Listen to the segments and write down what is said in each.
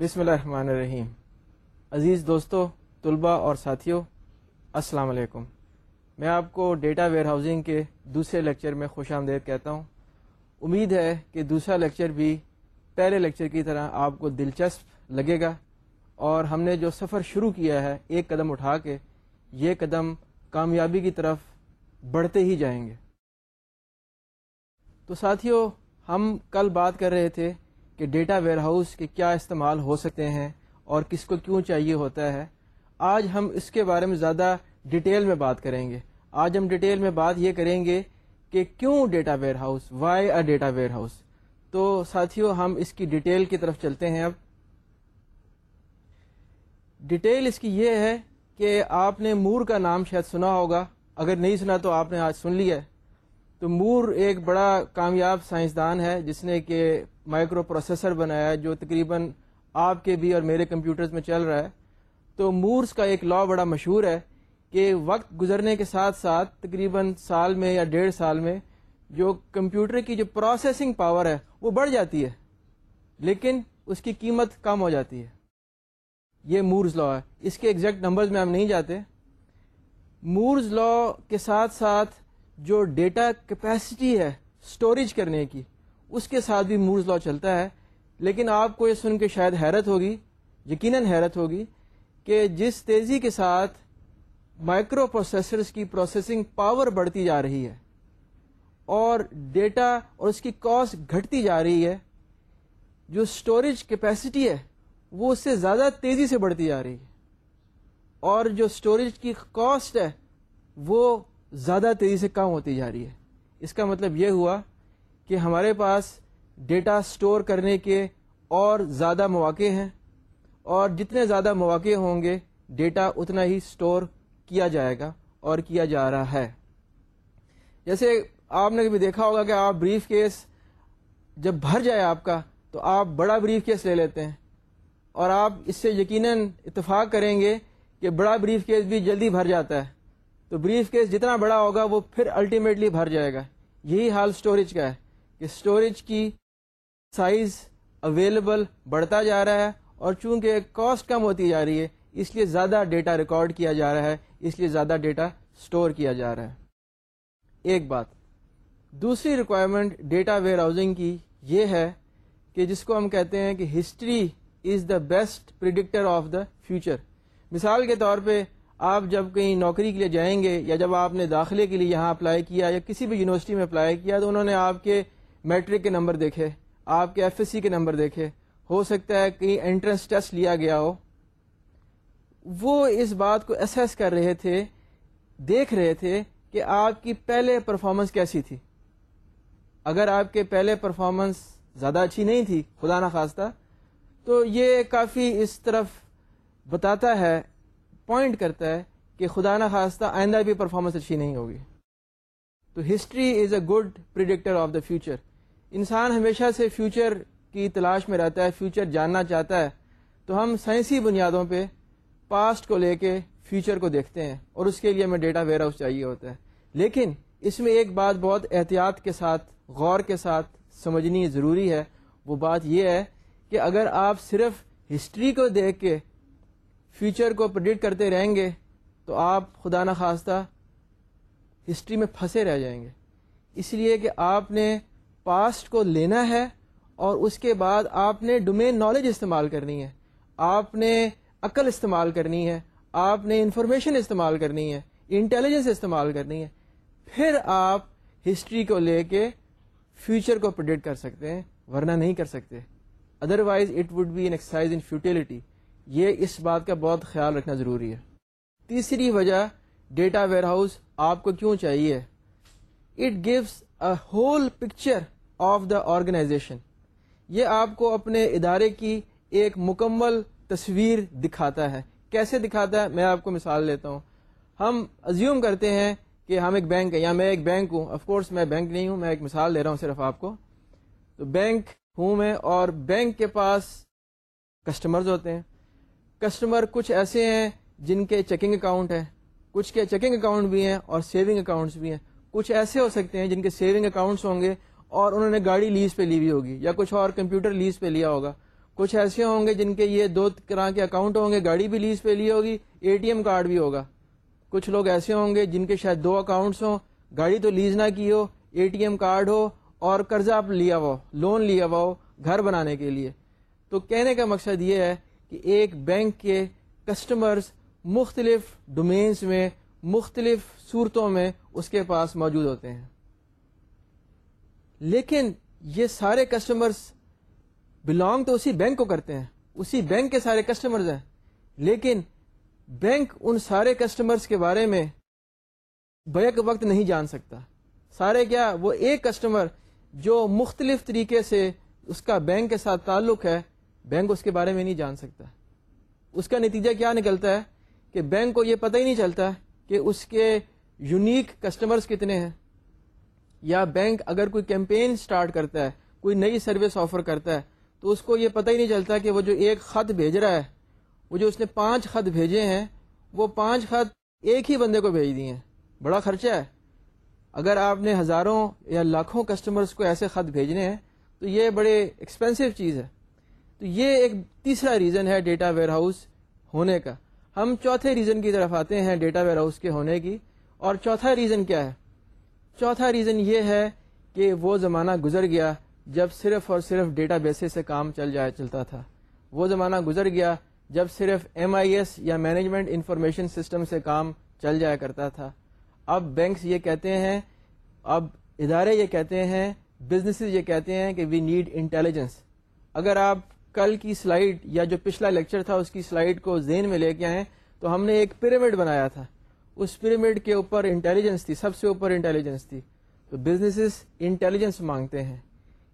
بسم اللہ الرحمن الرحیم۔ عزیز دوستو، طلباء اور ساتھیوں، السلام علیکم۔ میں آپ کو ڈیٹا ویئر ہاؤسنگ کے دوسرے لیکچر میں خوش آمدید کہتا ہوں۔ امید ہے کہ دوسرا لیکچر بھی پہلے لیکچر کی طرح آپ کو دلچسپ لگے گا۔ اور ہم نے جو سفر شروع کیا ہے، ایک قدم اٹھا کے یہ قدم کامیابی کی طرف بڑھتے ہی جائیں گے۔ تو ساتھیوں، ہم کل بات کر رہے تھے کہ ڈیٹا ویئر ہاؤس کے کیا استعمال ہو سکتے ہیں اور کس کو کیوں چاہیے ہوتا ہے۔ آج ہم اس کے بارے میں زیادہ ڈیٹیل میں بات کریں گے۔ آج ہم ڈیٹیل میں بات یہ کریں گے کہ کیوں data warehouse? Why a data warehouse تو ساتھیوں ہم اس کی ڈیٹیل کی طرف چلتے ہیں اب۔ ڈیٹیل اس کی یہ ہے کہ آپ نے مور کا نام شاید سنا ہوگا۔ اگر نہیں سنا تو آپ نے آج سن لیا ہے۔ تو مور ایک بڑا کامیاب سائنسدان ہے، جس نے کہ مائکرو پروسیسر بنایا ہے، جو تقریباً آپ کے بھی اور میرے کمپیوٹرز میں چل رہا ہے۔ تو مورس کا ایک لا بڑا مشہور ہے کہ وقت گزرنے کے ساتھ ساتھ تقریباً سال میں یا ڈیڑھ سال میں جو کمپیوٹر کی جو پروسیسنگ پاور ہے، وہ بڑھ جاتی ہے۔ لیکن اس کی قیمت کم ہو جاتی ہے۔ یہ مورز لا ہے۔ اس کے ایگزیکٹ نمبرز میں ہم نہیں جاتے۔ مورز لا کے ساتھ ساتھ جو ڈیٹا کیپیسٹی ہے اسٹوریج کرنے کی، اس کے ساتھ بھی مورز لا چلتا ہے۔ لیکن آپ کو یہ سن کے شاید حیرت ہوگی، یقیناً حیرت ہوگی کہ جس تیزی کے ساتھ مائکرو پروسیسرز کی پروسیسنگ پاور بڑھتی جا رہی ہے اور ڈیٹا اور اس کی کاسٹ گھٹتی جا رہی ہے، جو اسٹوریج کیپیسٹی ہے، وہ اس سے زیادہ تیزی سے بڑھتی جا رہی ہے۔ اور جو اسٹوریج کی کاسٹ ہے، وہ زیادہ تیزی سے کم ہوتی جا رہی ہے۔ اس کا مطلب یہ ہوا کہ ہمارے پاس ڈیٹا سٹور کرنے کے اور زیادہ مواقع ہیں اور جتنے زیادہ مواقع ہوں گے، ڈیٹا اتنا ہی سٹور کیا جائے گا اور کیا جا رہا ہے۔ جیسے آپ نے کبھی دیکھا ہوگا کہ آپ بریف کیس جب بھر جائے آپ کا، تو آپ بڑا بریف کیس لے لیتے ہیں اور آپ اس سے یقیناً اتفاق کریں گے کہ بڑا بریف کیس بھی جلدی بھر جاتا ہے۔ تو بریف کیس جتنا بڑا ہوگا وہ پھر الٹیمیٹلی بھر جائے گا۔ یہی حال سٹوریج کا ہے کہ اسٹوریج کی سائز اویلیبل بڑھتا جا رہا ہے اور چونکہ کاسٹ کم ہوتی جا رہی ہے، اس لیے زیادہ ڈیٹا ریکارڈ کیا جا رہا ہے، اس لیے زیادہ ڈیٹا اسٹور کیا جا رہا ہے۔ ایک بات، دوسری ریکوائرمنٹ ڈیٹا ویئر ہاؤسنگ کی یہ ہے کہ جس کو ہم کہتے ہیں کہ history is the best predictor of the future مثال کے طور پہ آپ جب کہیں نوکری کے لیے جائیں گے یا جب آپ نے داخلے کے لیے یہاں اپلائی کیا یا کسی بھی یونیورسٹی میں اپلائی کیا تو انہوں نے آپ کے میٹرک کے نمبر دیکھے، آپ کے ایف ایس سی کے نمبر دیکھے۔ ہو سکتا ہے کہیں انٹرنس ٹیسٹ لیا گیا ہو۔ وہ اس بات کو اسیس کر رہے تھے، دیکھ رہے تھے کہ آپ کی پہلے پرفارمنس کیسی تھی۔ اگر آپ کے پہلے پرفارمنس زیادہ اچھی نہیں تھی، خدا نخواستہ تو یہ کافی اس طرف بتاتا ہے پوائنٹ کرتا ہے کہ خدا نخواستہ آئندہ بھی پرفارمنس اچھی نہیں ہوگی۔ تو history is a good predictor of the future انسان ہمیشہ سے فیوچر کی تلاش میں رہتا ہے فیوچر جاننا چاہتا ہے۔ تو ہم سائنسی بنیادوں پہ پاسٹ کو لے کے فیوچر کو دیکھتے ہیں اور اس کے لیے ہمیں ڈیٹا ویئر ہاؤس چاہیے ہوتا ہے۔ لیکن اس میں ایک بات بہت احتیاط کے ساتھ، غور کے ساتھ سمجھنی ضروری ہے۔ وہ بات یہ ہے کہ اگر آپ صرف ہسٹری کو دیکھ کے فیوچر کو پرڈکٹ کرتے رہیں گے تو آپ خدا نخواستہ ہسٹری میں پھنسے رہ جائیں گے۔ اس لیے کہ آپ نے پاسٹ کو لینا ہے اور اس کے بعد آپ نے ڈومین نالج استعمال کرنی ہے۔ آپ نے عقل استعمال کرنی ہے۔ آپ نے انفارمیشن استعمال کرنی ہے۔ انٹیلیجنس استعمال کرنی ہے۔ پھر آپ ہسٹری کو لے کے فیوچر کو پرڈکٹ کر سکتے ہیں، ورنہ نہیں کر سکتے۔ Otherwise it would be an exercise in futility یہ اس بات کا بہت خیال رکھنا ضروری ہے۔ تیسری وجہ ڈیٹا ویئر ہاؤس آپ کو کیوں چاہیے؟ It gives a whole picture of the organization یہ آپ کو اپنے ادارے کی ایک مکمل تصویر دکھاتا ہے۔ کیسے دکھاتا ہے؟ میں آپ کو مثال لیتا ہوں۔ ہم ازیوم کرتے ہیں کہ ہم ایک بینک ہیں یا میں ایک بینک ہوں۔ آف کورس میں بینک نہیں ہوں، میں ایک مثال دے رہا ہوں صرف آپ کو۔ تو بینک ہوں میں اور بینک کے پاس کسٹمرز ہوتے ہیں۔ کسٹمر کچھ ایسے ہیں جن کے چیکنگ اکاؤنٹ ہیں، کچھ کے چیکنگ اکاؤنٹ بھی ہیں اور سیونگ اکاؤنٹس بھی ہیں۔ کچھ ایسے ہو سکتے ہیں جن کے سیونگ اکاؤنٹس ہوں گے اور انہوں نے گاڑی لیز پہ لی ہوئی ہوگی یا کچھ اور کمپیوٹر لیز پہ لیا ہوگا۔ کچھ ایسے ہوں گے جن کے یہ دو طرح کے اکاؤنٹ ہوں گے، گاڑی بھی لیز پہ لی ہوگی، اے ٹی ایم کارڈ بھی ہوگا۔ کچھ لوگ ایسے ہوں گے جن کے شاید دو اکاؤنٹس ہوں، گاڑی تو لیز نہ کی ہو، اے ٹی ایم کارڈ ہو اور قرضہ لیا ہوا ہو، لون لیا ہوا ہو گھر بنانے کے لیے۔ تو کہنے کا مقصد یہ ہے کہ ایک بینک کے کسٹمرز مختلف ڈومینس میں، مختلف صورتوں میں اس کے پاس موجود ہوتے ہیں۔ لیکن یہ سارے کسٹمرز بلانگ تو اسی بینک کو کرتے ہیں، اسی بینک کے سارے کسٹمرز ہیں۔ لیکن بینک ان سارے کسٹمرز کے بارے میں بیک وقت نہیں جان سکتا۔ سارے کیا، وہ ایک کسٹمر جو مختلف طریقے سے اس کا بینک کے ساتھ تعلق ہے بینک اس کے بارے میں نہیں جان سکتا۔ اس کا نتیجہ کیا نکلتا ہے؟ کہ بینک کو یہ پتہ ہی نہیں چلتا کہ اس کے یونیک کسٹمرز کتنے ہیں۔ یا بینک اگر کوئی کیمپین سٹارٹ کرتا ہے، کوئی نئی سروس آفر کرتا ہے، تو اس کو یہ پتہ ہی نہیں چلتا کہ وہ جو ایک خط بھیج رہا ہے، وہ جو اس نے پانچ خط بھیجے ہیں، وہ پانچ خط ایک ہی بندے کو بھیج دیے ہیں۔ بڑا خرچہ ہے۔ اگر آپ نے ہزاروں یا لاکھوں کسٹمرز کو ایسے خط بھیجنے ہیں، تو یہ بڑے ایکسپینسو چیز ہے۔ تو یہ ایک تیسرا ریزن ہے ڈیٹا ویئر ہاؤس ہونے کا۔ ہم چوتھے ریزن کی طرف آتے ہیں ڈیٹا ویئر ہاؤس کے ہونے کی۔ اور چوتھا ریزن کیا ہے؟ چوتھا ریزن یہ ہے کہ وہ زمانہ گزر گیا جب صرف اور صرف ڈیٹا بیسس سے کام چل جائے چلتا تھا۔ وہ زمانہ گزر گیا جب صرف ایم آئی ایس یا مینجمنٹ انفارمیشن سسٹم سے کام چل جایا کرتا تھا۔ اب بینکس یہ کہتے ہیں، اب ادارے یہ کہتے ہیں بزنس یہ کہتے ہیں کہ وی نیڈ انٹیلیجنس اگر آپ کل کی سلائیڈ یا جو پچھلا لیکچر تھا اس کی سلائیڈ کو زین میں لے کے آئیں تو ہم نے ایک پیرامڈ بنایا تھا۔ اس پیرامڈ کے اوپر انٹیلیجنس تھی، سب سے اوپر انٹیلیجنس تھی۔ تو بزنس انٹیلیجنس مانگتے ہیں۔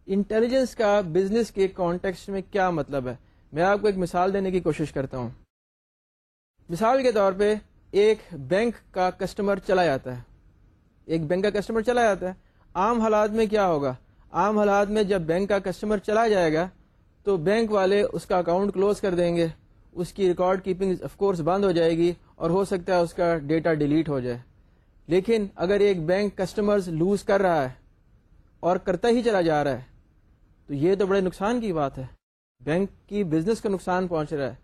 انٹیلیجنس کا بزنس کے کانٹیکس میں کیا مطلب ہے؟ میں آپ کو ایک مثال دینے کی کوشش کرتا ہوں۔ مثال کے طور پہ ایک بینک کا کسٹمر چلا جاتا ہے۔ ایک بینک کا کسٹمر چلا جاتا ہے۔ عام حالات میں کیا ہوگا؟ عام حالات میں جب بینک کا کسٹمر چلا جائے گا تو بینک والے اس کا اکاؤنٹ کلوز کر دیں گے۔ اس کی ریکارڈ کیپنگ آف کورس بند ہو جائے گی اور ہو سکتا ہے اس کا ڈیٹا ڈیلیٹ ہو جائے۔ لیکن اگر ایک بینک کسٹمرز لوز کر رہا ہے اور کرتا ہی چلا جا رہا ہے، تو یہ تو بڑے نقصان کی بات ہے۔ بینک کی بزنس کا نقصان پہنچ رہا ہے۔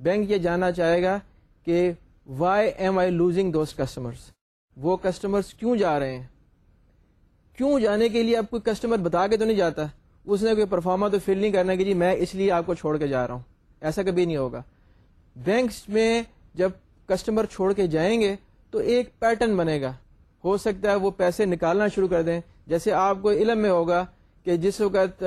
بینک یہ جاننا چاہے گا کہ why am I losing those customers وہ کسٹمرس کیوں جا رہے ہیں؟ کیوں جانے کے لیے اب کوئی کسٹمر بتا کے تو نہیں جاتا؟ اس نے کوئی پرفارما تو فل نہیں کرنا کہ جی میں اس لیے آپ کو چھوڑ کے جا رہا ہوں۔ ایسا کبھی نہیں ہوگا۔ بینکس میں جب کسٹمر چھوڑ کے جائیں گے تو ایک پیٹرن بنے گا۔ ہو سکتا ہے وہ پیسے نکالنا شروع کر دیں۔ جیسے آپ کو علم میں ہوگا کہ جس وقت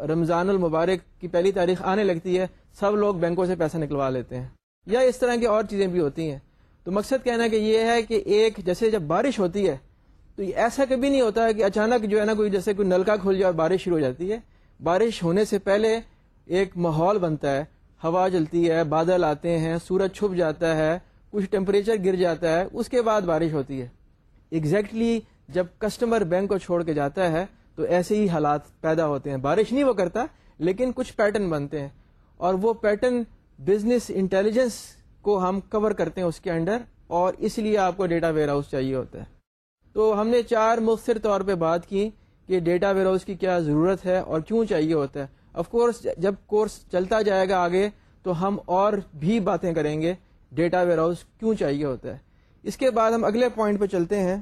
رمضان المبارک کی پہلی تاریخ آنے لگتی ہے، سب لوگ بینکوں سے پیسہ نکلوا لیتے ہیں۔ یا اس طرح کی اور چیزیں بھی ہوتی ہیں۔ تو مقصد کہنا کہ یہ ہے کہ ایک، جیسے جب بارش ہوتی ہے تو ایسا کبھی نہیں ہوتا کہ اچانک جو ہے نا کوئی جیسے کوئی نلکا کھل جائے اور بارش شروع ہو جاتی ہے۔ بارش ہونے سے پہلے ایک ماحول بنتا ہے۔ ہوا جلتی ہے، بادل آتے ہیں، سورج چھپ جاتا ہے، کچھ ٹیمپریچر گر جاتا ہے، اس کے بعد بارش ہوتی ہے۔ ایگزیکٹلی exactly جب کسٹمر بینک کو چھوڑ کے جاتا ہے تو ایسے ہی حالات پیدا ہوتے ہیں۔ بارش نہیں وہ کرتا، لیکن کچھ پیٹرن بنتے ہیں۔ اور وہ پیٹرن بزنس انٹیلیجنس کو ہم کور کرتے ہیں اس کے انڈر اور اس لیے آپ کو ڈیٹا ویئر ہاؤس چاہیے ہوتا ہے۔ تو ہم نے چار مختصر طور پہ بات کی کہ ڈیٹا ویئر ہاؤس کی کیا ضرورت ہے اور کیوں چاہیے ہوتا ہے۔ آف کورس جب کورس چلتا جائے گا آگے، تو ہم اور بھی باتیں کریں گے۔ ڈیٹا ویئر ہاؤس کیوں چاہیے ہوتا ہے۔ اس کے بعد ہم اگلے پوائنٹ پہ چلتے ہیں۔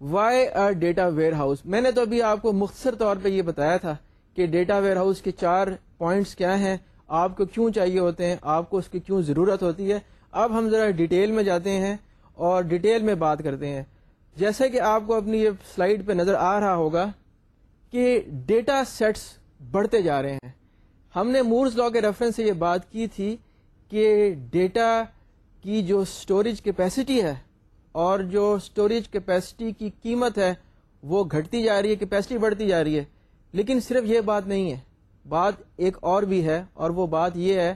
Why are data warehouse میں نے تو ابھی آپ کو مختصر طور پہ یہ بتایا تھا کہ ڈیٹا ویئر ہاؤس کے چار پوائنٹس کیا ہیں۔ آپ کو کیوں چاہیے ہوتے ہیں؟ آپ کو اس کی کیوں ضرورت ہوتی ہے؟ اب ہم ذرا ڈیٹیل میں جاتے ہیں۔ اور ڈیٹیل میں بات کرتے ہیں۔ جیسے کہ آپ کو اپنی یہ سلائڈ پہ نظر آ رہا ہوگا کہ ڈیٹا سیٹس بڑھتے جا رہے ہیں۔ ہم نے مورس لا کے ریفرنس سے یہ بات کی تھی کہ ڈیٹا کی جو اسٹوریج کیپیسٹی ہے اور جو اسٹوریج کیپیسٹی کی قیمت ہے، وہ گھٹتی جا رہی ہے کیپیسٹی بڑھتی جا رہی ہے۔ لیکن صرف یہ بات نہیں ہے۔ بات ایک اور بھی ہے اور وہ بات یہ ہے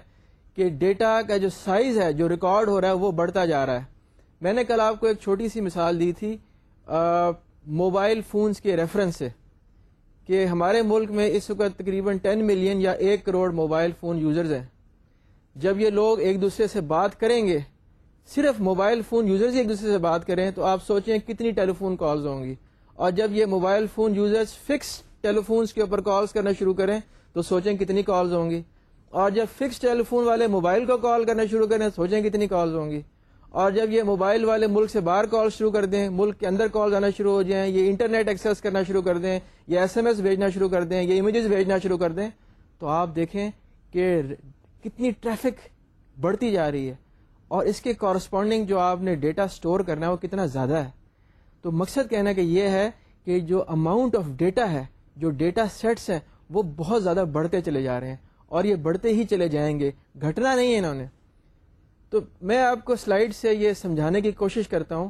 کہ ڈیٹا کا جو سائز ہے، جو ریکارڈ ہو رہا ہے، وہ بڑھتا جا رہا ہے۔ میں نے کل آپ کو ایک چھوٹی سی مثال دی تھی موبائل فونز کے ریفرنس سے، کہ ہمارے ملک میں اس وقت تقریباً ٹین ملین یا ایک کروڑ موبائل فون یوزرز ہیں۔ جب یہ لوگ ایک دوسرے سے بات کریں گے، صرف موبائل فون یوزرز ایک دوسرے سے بات کریں، تو آپ سوچیں کتنی ٹیلی فون کالز ہوں گی۔ اور جب یہ mobile phone users fix telephones کے اوپر کالز کرنا شروع کریں، تو سوچیں کتنی کالز ہوں گی۔ اور جب فکس ٹیلی فون والے موبائل کو کال کرنا شروع کریں، سوچیں کتنی کالز ہوں گی۔ اور جب یہ موبائل والے ملک سے باہر کال شروع کر دیں، ملک کے اندر کال آنا شروع ہو جائیں، یہ انٹرنیٹ ایکسیس کرنا شروع کر دیں یا ایس ایم ایس بھیجنا شروع کر دیں یا امیجز بھیجنا شروع کر دیں، تو آپ دیکھیں کہ کتنی ٹریفک بڑھتی جا رہی ہے۔ اور اس کے کورسپونڈنگ جو آپ نے ڈیٹا سٹور کرنا ہے وہ کتنا زیادہ ہے۔ تو مقصد کہنا کہ یہ ہے کہ جو اماؤنٹ آف ڈیٹا ہے، جو ڈیٹا سیٹس ہیں، وہ بہت زیادہ بڑھتے چلے جا رہے ہیں۔ اور یہ بڑھتے ہی چلے جائیں گے۔ گھٹنا نہیں ہے انہوں نے۔ تو میں آپ کو سلائڈ سے یہ سمجھانے کی کوشش کرتا ہوں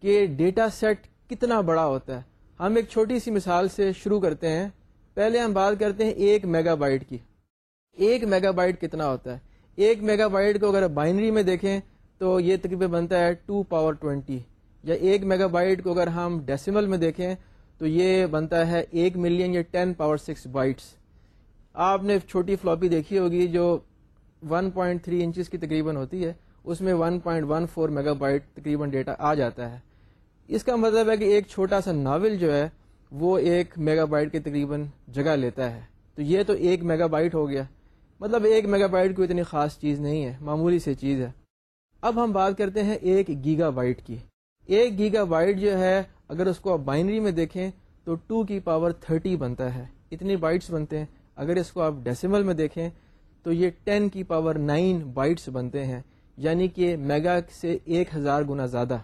کہ ڈیٹا سیٹ کتنا بڑا ہوتا ہے۔ ہم ایک چھوٹی سی مثال سے شروع کرتے ہیں۔ پہلے ہم بات کرتے ہیں ایک میگا بائٹ کی۔ ایک میگا بائٹ کتنا ہوتا ہے؟ ایک میگا بائٹ کو اگر بائنری میں دیکھیں تو یہ تقریباً بنتا ہے ٹو پاور ٹوینٹی۔ یا ایک میگا بائٹ کو اگر ہم ڈیسیمل میں دیکھیں تو یہ بنتا ہے ایک ملین یا ٹین پاور سکس بائٹس۔ آپ نے چھوٹی فلاپی دیکھی ہوگی جو 1.3 پوائنٹ تھری انچز کی تقریباً ہوتی ہے، اس میں 1.14 پوائنٹ فور میگا بائٹ تقریباً ڈیٹا آ جاتا ہے۔ اس کا مطلب ہے کہ ایک چھوٹا سا ناول جو ہے، وہ ایک میگا بائٹ کی تقریباً جگہ لیتا ہے۔ تو یہ تو ایک میگا بائٹ ہو گیا۔ مطلب ایک میگا بائٹ کوئی اتنی خاص چیز نہیں ہے، معمولی سی چیز ہے۔ اب ہم بات کرتے ہیں ایک گیگا بائٹ کی۔ ایک گیگا بائٹ جو ہے، اگر اس کو آپ بائنری میں دیکھیں، تو ٹو کی پاور تھرٹی بنتا ہے۔ اتنی بائٹس بنتے ہیں۔ اگر اس کو آپ ڈیسیمل میں دیکھیں تو یہ ٹین کی پاور نائن بائٹس بنتے ہیں یعنی کہ میگا سے ایک ہزار گنا زیادہ۔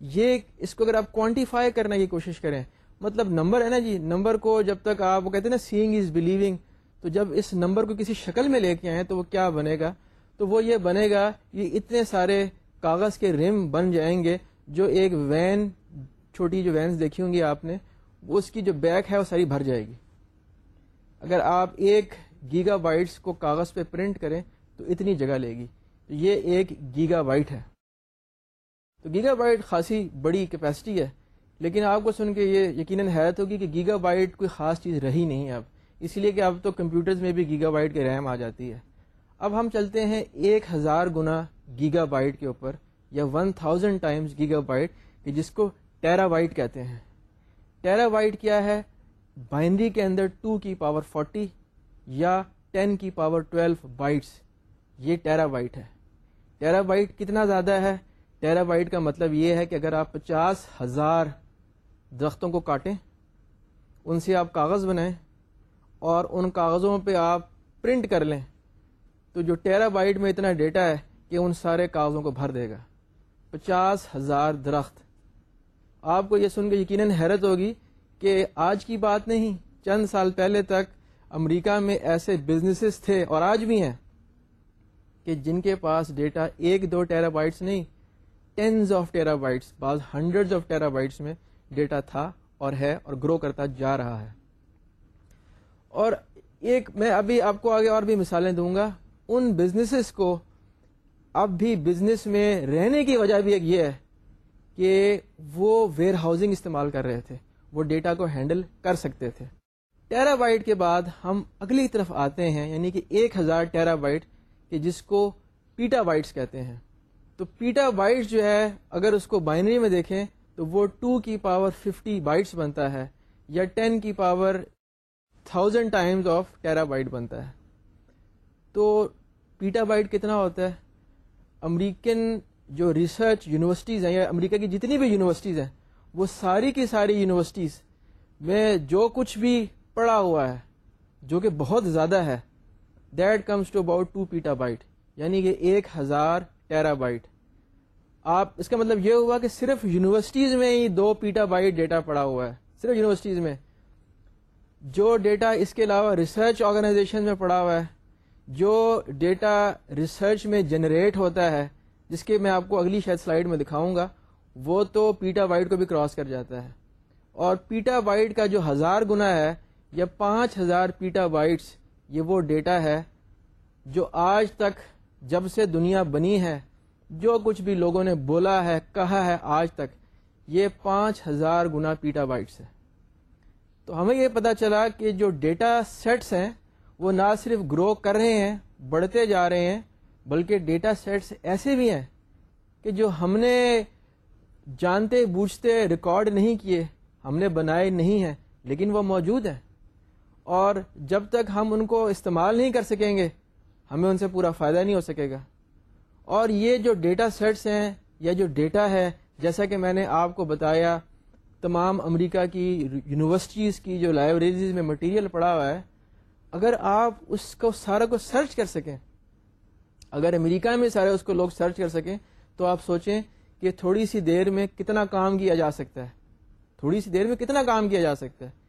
یہ اس کو اگر آپ کوانٹیفائی کرنے کی کوشش کریں مطلب نمبر ہے نا جی نمبر کو جب تک آپ وہ کہتے ہیں نا سینگ از بلیونگ تو جب اس نمبر کو کسی شکل میں لے کے آئیں تو وہ کیا بنے گا؟ تو وہ یہ بنے گا، یہ اتنے سارے کاغذ کے رم بن جائیں گے، جو ایک وین، چھوٹی جو وینس دیکھی ہوں گی آپ نے اس کی جو بیک ہے وہ ساری بھر جائے گی۔ اگر آپ ایک گیگا بائٹس کو کاغذ پہ پرنٹ کریں تو اتنی جگہ لے گی۔ تو یہ ایک گیگا بائٹ ہے۔ تو گیگا بائٹ خاصی بڑی کیپیسٹی ہے، لیکن آپ کو سن کے یہ یقیناً حیرت ہوگی کہ گیگا بائٹ کوئی خاص چیز رہی نہیں اب۔ اس لیے کہ اب تو کمپیوٹرز میں بھی گیگا بائٹ کے ریم آ جاتی ہے۔ اب ہم چلتے ہیں ایک ہزار گنا گیگا بائٹ کے اوپر یا one thousand times gigabyte کہ جس کو ٹیرا بائٹ کہتے ہیں۔ ٹیرا بائٹ کیا ہے؟ بائنری کے اندر ٹو کی پاور فورٹی یا ٹین کی پاور ٹویلو بائٹس، یہ ٹیرا بائٹ ہے۔ ٹیرا بائٹ کتنا زیادہ ہے؟ ٹیرا بائٹ کا مطلب یہ ہے کہ اگر آپ پچاس ہزار درختوں کو کاٹیں، ان سے آپ کاغذ بنائیں اور ان کاغذوں پہ آپ پرنٹ کر لیں، تو جو ٹیرا بائٹ میں اتنا ڈیٹا ہے کہ ان سارے کاغذوں کو بھر دے گا۔ پچاس ہزار درخت۔ آپ کو یہ سن کے یقیناً حیرت ہوگی کہ آج کی بات نہیں، چند سال پہلے تک امریکہ میں ایسے بزنسز تھے اور آج بھی ہیں کہ جن کے پاس ڈیٹا ایک دو ٹیرا بائٹس نہیں ٹینز آف ٹیرا بائٹس بعض ہنڈریڈ آف ٹیرا بائٹس میں ڈیٹا تھا اور ہے اور گرو کرتا جا رہا ہے۔ اور ایک میں ابھی آپ کو آگے اور بھی مثالیں دوں گا۔ ان بزنسز کو اب بھی بزنس میں رہنے کی وجہ بھی ایک یہ ہے کہ وہ ویئر ہاؤسنگ استعمال کر رہے تھے، وہ ڈیٹا کو ہینڈل کر سکتے تھے۔ ٹیرا بائٹ کے بعد ہم اگلی طرف آتے ہیں یعنی کہ ایک ہزار ٹیرا بائٹ کہ جس کو پیٹا بائٹس کہتے ہیں۔ تو پیٹا بائٹس جو ہے، اگر اس کو بائنری میں دیکھیں، تو وہ ٹو کی پاور ففٹی بائٹس بنتا ہے یا ٹین کی power thousand times of terabyte بنتا ہے۔ تو پیٹا بائٹ کتنا ہوتا ہے؟ امریکن جو ریسرچ یونیورسٹیز ہیں، یا امریکہ کی جتنی بھی یونیورسٹیز ہیں، وہ ساری کی ساری یونیورسٹیز میں جو کچھ بھی پڑھا ہوا ہے، جو کہ بہت زیادہ ہے۔ That comes to about two petabyte یعنی کہ ایک ہزار ٹیرا بائٹ آپ، اس کا مطلب یہ ہوا کہ صرف یونیورسٹیز میں ہی دو پیٹا بائٹ ڈیٹا پڑا ہوا ہے۔ صرف یونیورسٹیز میں۔ جو ڈیٹا اس کے علاوہ ریسرچ آرگنائزیشن میں پڑا ہوا ہے، جو ڈیٹا ریسرچ میں جنریٹ ہوتا ہے، جس کے میں آپ کو اگلی شاید سلائڈ میں دکھاؤں گا، وہ تو پیٹا وائٹ کو بھی کراس کر جاتا ہے۔ اور پیٹا وائٹ کا جو ہزار گنا ہے یا پانچ ہزار پیٹا وائٹس یہ وہ ڈیٹا ہے جو آج تک جب سے دنیا بنی ہے، جو کچھ بھی لوگوں نے بولا ہے، کہا ہے آج تک، یہ پانچ ہزار گنا پیٹا وائٹس ہے۔ تو ہمیں یہ پتا چلا کہ جو ڈیٹا سیٹس ہیں، وہ نہ صرف گرو کر رہے ہیں، بڑھتے جا رہے ہیں، بلکہ ڈیٹا سیٹس ایسے بھی ہیں کہ جو ہم نے جانتے، بوجھتے، ریکارڈ نہیں کیے، ہم نے بنائے نہیں ہیں، لیکن وہ موجود ہیں۔ اور جب تک ہم ان کو استعمال نہیں کر سکیں گے، ہمیں ان سے پورا فائدہ نہیں ہو سکے گا۔ اور یہ جو ڈیٹا سیٹس ہیں، یا جو ڈیٹا ہے، جیسا کہ میں نے آپ کو بتایا، تمام امریکہ کی یونیورسٹیز کی جو لائبریریز میں مٹیریل پڑا ہوا ہے، اگر آپ اس کو، سارا کو سرچ کر سکیں، اگر امریکہ میں سارے اس کو لوگ سرچ کر سکیں، تو آپ سوچیں کہ تھوڑی سی دیر میں کتنا کام کیا جا سکتا ہے۔ تھوڑی سی دیر میں کتنا کام کیا جا سکتا ہے۔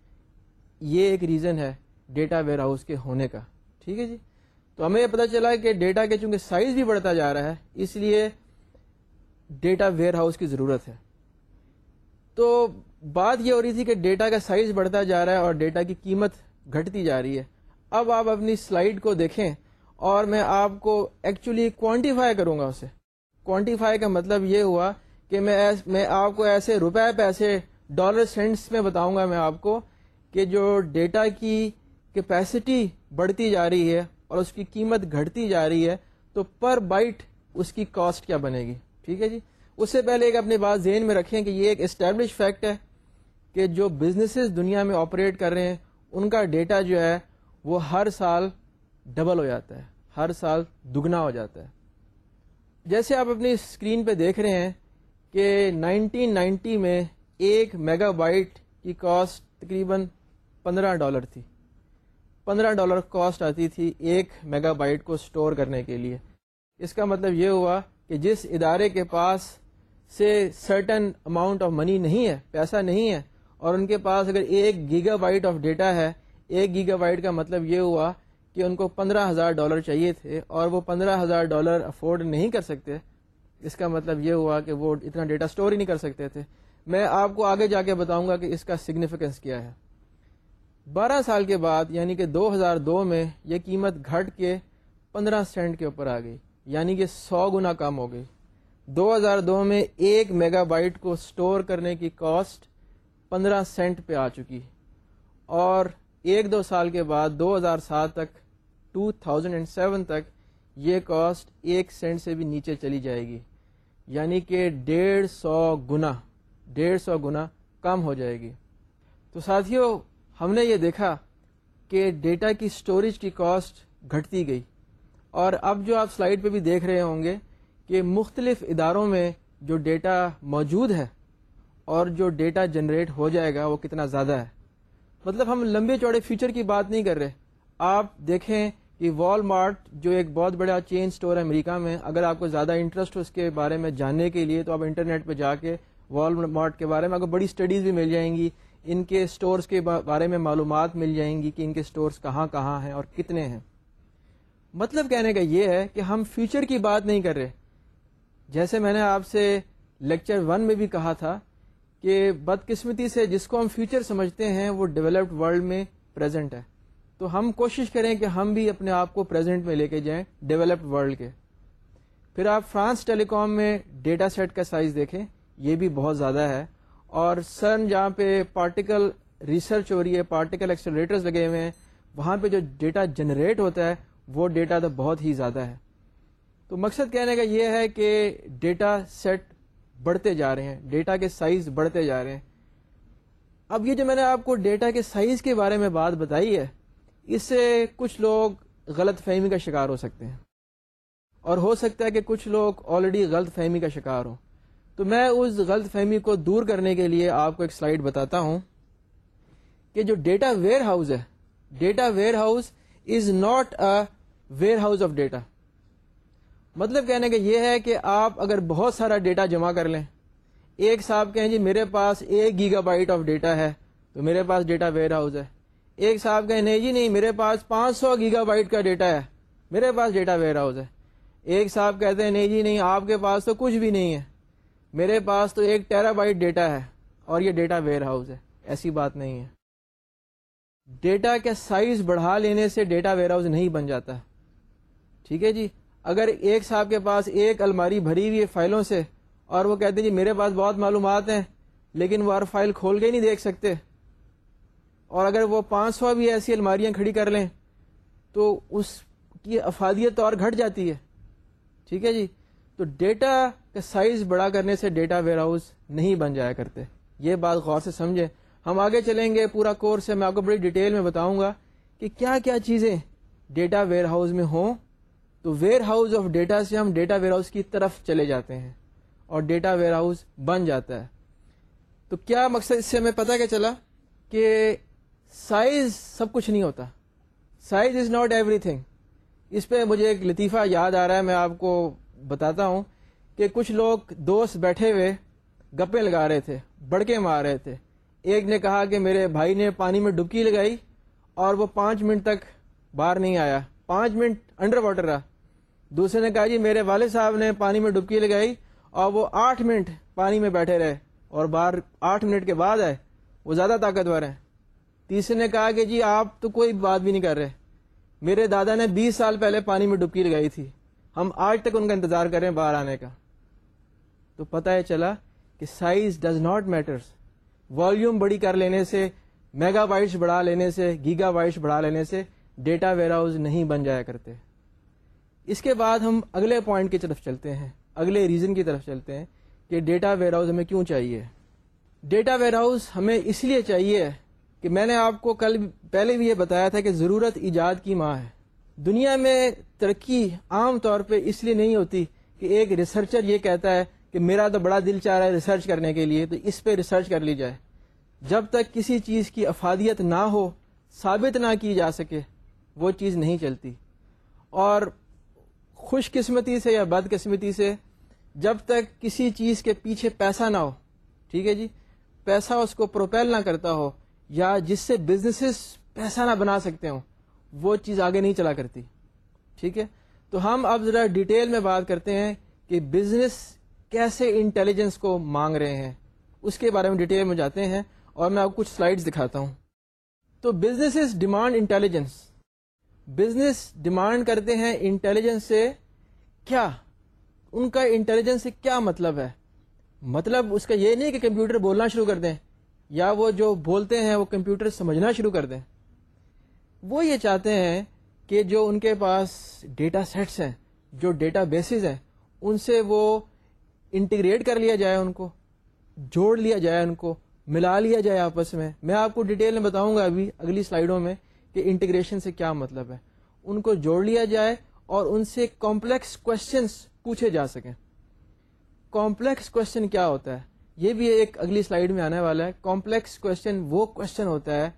یہ ایک ریزن ہے ڈیٹا ویئر ہاؤس کے ہونے کا۔ ٹھیک ہے جی؟ تو ہمیں یہ پتا چلا کہ ڈیٹا کے چونکہ سائز بھی بڑھتا جا رہا ہے، اس لیے ڈیٹا ویئر ہاؤس کی ضرورت ہے۔ تو بات یہ ہو رہی تھی کہ ڈیٹا کا سائز بڑھتا جا رہا ہے اور ڈیٹا کی قیمت گھٹتی جا رہی ہے۔ اب آپ اپنی سلائڈ کو دیکھیں اور میں آپ کو ایکچولی کوانٹیفائی کروں گا اسے۔ کوانٹیفائی کا مطلب یہ ہوا کہ میں میں آپ کو ایسے روپے پیسے، ڈالر سینٹس میں بتاؤں گا میں آپ کو کہ جو ڈیٹا کی کیپیسٹی بڑھتی جا رہی ہے اور اس کی قیمت گھٹتی جا رہی ہے، تو پر بائٹ اس کی کاسٹ کیا بنے گی؟ ٹھیک ہے جی؟ اس سے پہلے ایک اپنی بات ذہن میں رکھیں کہ یہ ایک اسٹیبلش فیکٹ ہے کہ جو بزنسز دنیا میں آپریٹ کر رہے ہیں، ان کا ڈیٹا جو ہے، وہ ہر سال ڈبل ہو جاتا ہے، ہر سال دگنا ہو جاتا ہے۔ جیسے آپ اپنی اسکرین پہ دیکھ رہے ہیں کہ نائنٹین نائنٹی میں ایک میگا بائٹ کی کاسٹ تقریباً پندرہ ڈالر تھی۔ پندرہ ڈالر کاسٹ آتی تھی ایک میگا بائٹ کو اسٹور کرنے کے لیے۔ اس کا مطلب یہ ہوا کہ جس ادارے کے پاس سے سرٹن اماؤنٹ آف منی نہیں ہے، پیسہ نہیں ہے، اور ان کے پاس اگر ایک گیگا بائٹ آف ڈیٹا ہے، ایک گیگا بائٹ کا مطلب یہ ہوا کہ ان کو پندرہ ہزار ڈالر چاہیے تھے اور وہ پندرہ ہزار ڈالر افورڈ نہیں کر سکتے۔ اس کا مطلب یہ ہوا کہ وہ اتنا ڈیٹا اسٹور ہی نہیں کر سکتے تھے۔ میں آپ کو آگے جا کے بتاؤں گا کہ اس کا سگنیفیکینس کیا ہے۔ بارہ سال کے بعد یعنی کہ دو ہزار دو میں، یہ قیمت گھٹ کے پندرہ سینٹ کے اوپر آ گئی یعنی کہ سو گنا کم ہو گئی۔ دو ہزار دو میں ایک میگا بائٹ کو اسٹور کرنے کی کاسٹ پندرہ سینٹ پہ آ چکی۔ اور ایک دو سال کے بعد، دو ہزار سات تک ٹو تھاؤزینڈ اینڈ سیون تک یہ کاسٹ ایک سینٹ سے بھی نیچے چلی جائے گی۔ یعنی کہ ڈیڑھ سو گنا، ڈیڑھ سو گنا کم ہو جائے گی۔ تو ساتھیوں ہم نے یہ دیکھا کہ ڈیٹا کی اسٹوریج کی کاسٹ گھٹتی گئی اور اب جو آپ سلائڈ پہ بھی دیکھ رہے ہوں گے کہ مختلف اداروں میں جو ڈیٹا موجود ہے اور جو ڈیٹا جنریٹ ہو جائے گا وہ کتنا زیادہ ہے۔ مطلب ہم لمبے چوڑے فیچر کی بات نہیں کر رہے۔ آپ دیکھیں کہ وال مارٹ جو ایک بہت بڑا چین اسٹور ہے امریکہ میں، اگر آپ کو زیادہ انٹرسٹ ہو اس کے بارے میں جاننے کے لیے تو آپ انٹرنیٹ پہ جا کے وال مارٹ کے بارے میں آپ کو بڑی اسٹڈیز بھی مل جائیں گی۔ ان کے اسٹورس کے بارے میں معلومات مل جائیں گی کہ ان کے اسٹورس کہاں کہاں ہیں اور کتنے ہیں۔ مطلب کہنے کا یہ ہے کہ ہم فیوچر کی بات نہیں کر رہے۔ جیسے میں نے آپ سے لیکچر ون میں بھی کہا تھا کہ بدقسمتی سے جس کو ہم فیوچر سمجھتے ہیں وہ ڈیولپڈ ورلڈ میں پریزنٹ ہے۔ تو ہم کوشش کریں کہ ہم بھی اپنے آپ کو پریزنٹ میں لے کے جائیں ڈیولپڈ ورلڈ کے۔ پھر آپ فرانس ٹیلی کام میں ڈیٹا سیٹ کا سائز دیکھیں، یہ بھی بہت زیادہ ہے۔ اور سن جہاں پہ پارٹیکل ریسرچ ہو رہی ہے، پارٹیکل ایکسلریٹرز لگے ہوئے ہیں، وہاں پہ جو ڈیٹا جنریٹ ہوتا ہے، وہ ڈیٹا تو بہت ہی زیادہ ہے۔ تو مقصد کہنے کا یہ ہے کہ ڈیٹا سیٹ بڑھتے جا رہے ہیں، ڈیٹا کے سائز بڑھتے جا رہے ہیں۔ اب یہ جو میں نے آپ کو ڈیٹا کے سائز کے بارے میں بات بتائی ہے، اس سے کچھ لوگ غلط فہمی کا شکار ہو سکتے ہیں۔ اور ہو سکتا ہے کہ کچھ لوگ آلریڈی غلط فہمی کا شکار ہوں۔ تو میں اس غلط فہمی کو دور کرنے کے لیے آپ کو ایک سلائڈ بتاتا ہوں کہ جو ڈیٹا ویئر ہاؤس ہے، data warehouse is not a warehouse of data. مطلب کہنے کا یہ ہے کہ آپ اگر بہت سارا ڈیٹا جمع کر لیں، ایک صاحب کہیں جی میرے پاس ایک گیگا بائٹ آف ڈیٹا ہے، تو میرے پاس ڈیٹا ویئر ہاؤس ہے۔ ایک صاحب کہیں نہیں جی نہیں، میرے پاس پانچ سو گیگا بائٹ کا ڈیٹا ہے، میرے پاس ڈیٹا ویئر ہاؤس ہے۔ ایک صاحب کہتے ہیں نہیں جی نہیں، آپ کے پاس تو کچھ بھی نہیں ہے۔ میرے پاس تو ایک ٹیرا بائٹ ڈیٹا ہے اور یہ ڈیٹا ویئر ہاؤس ہے۔ ایسی بات نہیں ہے۔ ڈیٹا کے سائز بڑھا لینے سے ڈیٹا ویئر ہاؤس نہیں بن جاتا۔ ٹھیک ہے جی؟ اگر ایک صاحب کے پاس ایک الماری بھری ہوئی ہے فائلوں سے اور وہ کہتے ہیں جی میرے پاس بہت معلومات ہیں، لیکن وہ ہر فائل کھول کے نہیں دیکھ سکتے، اور اگر وہ پانچ سو بھی ایسی الماریاں کھڑی کر لیں تو اس کی افادیت اور گھٹ جاتی ہے۔ ٹھیک ہے جی؟ تو ڈیٹا کا سائز بڑا کرنے سے ڈیٹا ویئر ہاؤس نہیں بن جایا کرتے۔ یہ بات غور سے سمجھے ہم آگے چلیں گے، پورا کورس ہے، میں آپ کو بڑی ڈیٹیل میں بتاؤں گا کہ کیا کیا چیزیں ڈیٹا ویئر ہاؤس میں ہوں۔ تو ویئر ہاؤس آف ڈیٹا سے ہم ڈیٹا ویئر ہاؤس کی طرف چلے جاتے ہیں اور ڈیٹا ویئر ہاؤس بن جاتا ہے۔ تو کیا مقصد اس سے ہمیں پتہ کیا چلا؟ کہ سائز سب کچھ نہیں ہوتا۔ Size is not everything اس پہ مجھے ایک لطیفہ یاد آ رہا ہے، میں آپ کو بتاتا ہوں۔ کہ کچھ لوگ دوست بیٹھے ہوئے گپے لگا رہے تھے بڑکے مار رہے تھے۔ ایک نے کہا کہ میرے بھائی نے پانی میں ڈبکی لگائی اور وہ پانچ منٹ تک باہر نہیں آیا۔ پانچ منٹ انڈر واٹر رہا۔ دوسرے نے کہا جی میرے والد صاحب نے پانی میں ڈبکی لگائی اور وہ آٹھ منٹ پانی میں بیٹھے رہے اور باہر آٹھ منٹ کے بعد آئے۔ وہ زیادہ طاقتور ہیں۔ تیسرے نے کہا کہ جی آپ تو کوئی بات بھی نہیں کر رہے۔ میرے دادا نے بیس سال پہلے پانی میں ڈبکی لگائی تھی۔ ہم آج تک ان کا انتظار کریں باہر آنے کا۔ تو پتہ ہے چلا کہ size does not matters volume بڑی کر لینے سے میگا بائٹس بڑھا لینے سے گیگا بائٹس بڑھا لینے سے ڈیٹا ویئر ہاؤس نہیں بن جایا کرتے۔ اس کے بعد ہم اگلے پوائنٹ کی طرف چلتے ہیں، اگلے ریزن کی طرف چلتے ہیں کہ ڈیٹا ویئر ہاؤس ہمیں کیوں چاہیے۔ ڈیٹا ویئر ہاؤس ہمیں اس لیے چاہیے کہ میں نے آپ کو کل پہلے بھی یہ بتایا تھا کہ ضرورت ایجاد کی ماں ہے۔ دنیا میں ترقی عام طور پہ اس لیے نہیں ہوتی کہ ایک ریسرچر یہ کہتا ہے کہ میرا تو بڑا دل چاہ رہا ہے ریسرچ کرنے کے لیے، تو اس پہ ریسرچ کر لی جائے۔ جب تک کسی چیز کی افادیت نہ ہو، ثابت نہ کی جا سکے، وہ چیز نہیں چلتی۔ اور خوش قسمتی سے یا بد قسمتی سے جب تک کسی چیز کے پیچھے پیسہ نہ ہو، ٹھیک ہے جی؟ پیسہ اس کو پروپیل نہ کرتا ہو، یا جس سے بزنسز پیسہ نہ بنا سکتے ہوں، وہ چیز آگے نہیں چلا کرتی۔ ٹھیک ہے؟ تو ہم اب ذرا ڈیٹیل میں بات کرتے ہیں کہ بزنس کیسے انٹیلیجنس کو مانگ رہے ہیں، اس کے بارے میں ڈیٹیل میں جاتے ہیں اور میں آپ کو کچھ سلائڈز دکھاتا ہوں۔ تو business demand intelligence business demand کرتے ہیں انٹیلیجنس سے۔ کیا؟ ان کا انٹیلیجنس سے کیا مطلب ہے؟ مطلب اس کا یہ نہیں کہ کمپیوٹر بولنا شروع کر دیں، یا وہ جو بولتے ہیں وہ کمپیوٹر سمجھنا شروع کر دیں۔ وہ یہ چاہتے ہیں کہ جو ان کے پاس ڈیٹا سیٹس ہیں، جو ڈیٹا بیسز ہیں، ان سے وہ انٹیگریٹ کر لیا جائے ان کو، جوڑ لیا جائے ان کو، ملا لیا جائے آپس میں۔ میں آپ کو ڈیٹیل میں بتاؤں گا ابھی اگلی سلائیڈوں میں کہ انٹیگریشن سے کیا مطلب ہے۔ ان کو جوڑ لیا جائے اور ان سے کمپلیکس کوشچنس پوچھے جا سکیں۔ کمپلیکس کوشچن کیا ہوتا ہے؟ یہ بھی ایک اگلی سلائیڈ میں آنے والا ہے۔ کمپلیکس کوشچن وہ کوشچن ہوتا ہے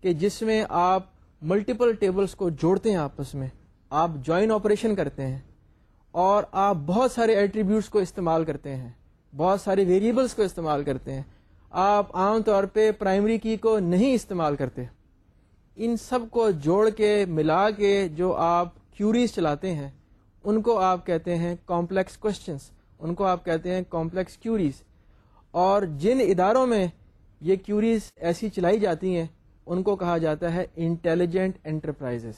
کہ جس میں آپ ملٹیپل ٹیبلس کو جوڑتے ہیں آپس میں۔ آپ جوائن آپریشن کرتے ہیں۔ اور آپ بہت سارے ایٹریبیوٹس کو استعمال کرتے ہیں، بہت سارے ویریبلس کو استعمال کرتے ہیں۔ آپ عام طور پہ پرائمری کی کو نہیں استعمال کرتے۔ ان سب کو جوڑ کے، ملا کے جو آپ کیوریز چلاتے ہیں، ان کو آپ کہتے ہیں کمپلیکس کوشچنس ان کو آپ کہتے ہیں کمپلیکس کیوریز اور جن اداروں میں یہ کیوریز ایسی چلائی جاتی ہیں، ان کو کہا جاتا ہے انٹیلیجنٹ انٹرپرائزز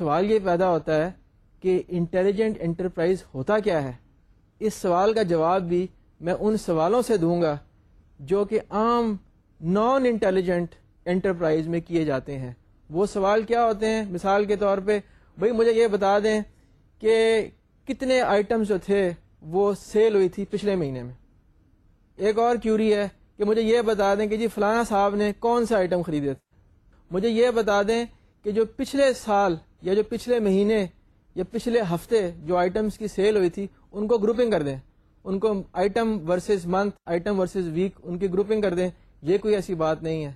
سوال یہ پیدا ہوتا ہے کہ انٹیلیجنٹ انٹرپرائز ہوتا کیا ہے؟ اس سوال کا جواب بھی میں ان سوالوں سے دوں گا جو کہ عام نان انٹیلیجنٹ انٹرپرائز میں کیے جاتے ہیں۔ وہ سوال کیا ہوتے ہیں؟ مثال کے طور پہ، بھائی مجھے یہ بتا دیں کہ کتنے آئٹمس جو تھے وہ سیل ہوئی تھی پچھلے مہینے میں۔ ایک اور کیوری ہے کہ مجھے یہ بتا دیں کہ جی فلانا صاحب نے کون سے آئٹم خریدے تھے؟ مجھے یہ بتا دیں کہ جو پچھلے سال یا جو پچھلے مہینے یا پچھلے ہفتے جو آئٹمس کی سیل ہوئی تھی، ان کو گروپنگ کر دیں۔ ان کو item versus month item versus week ان کی گروپنگ کر دیں۔ یہ کوئی ایسی بات نہیں ہے۔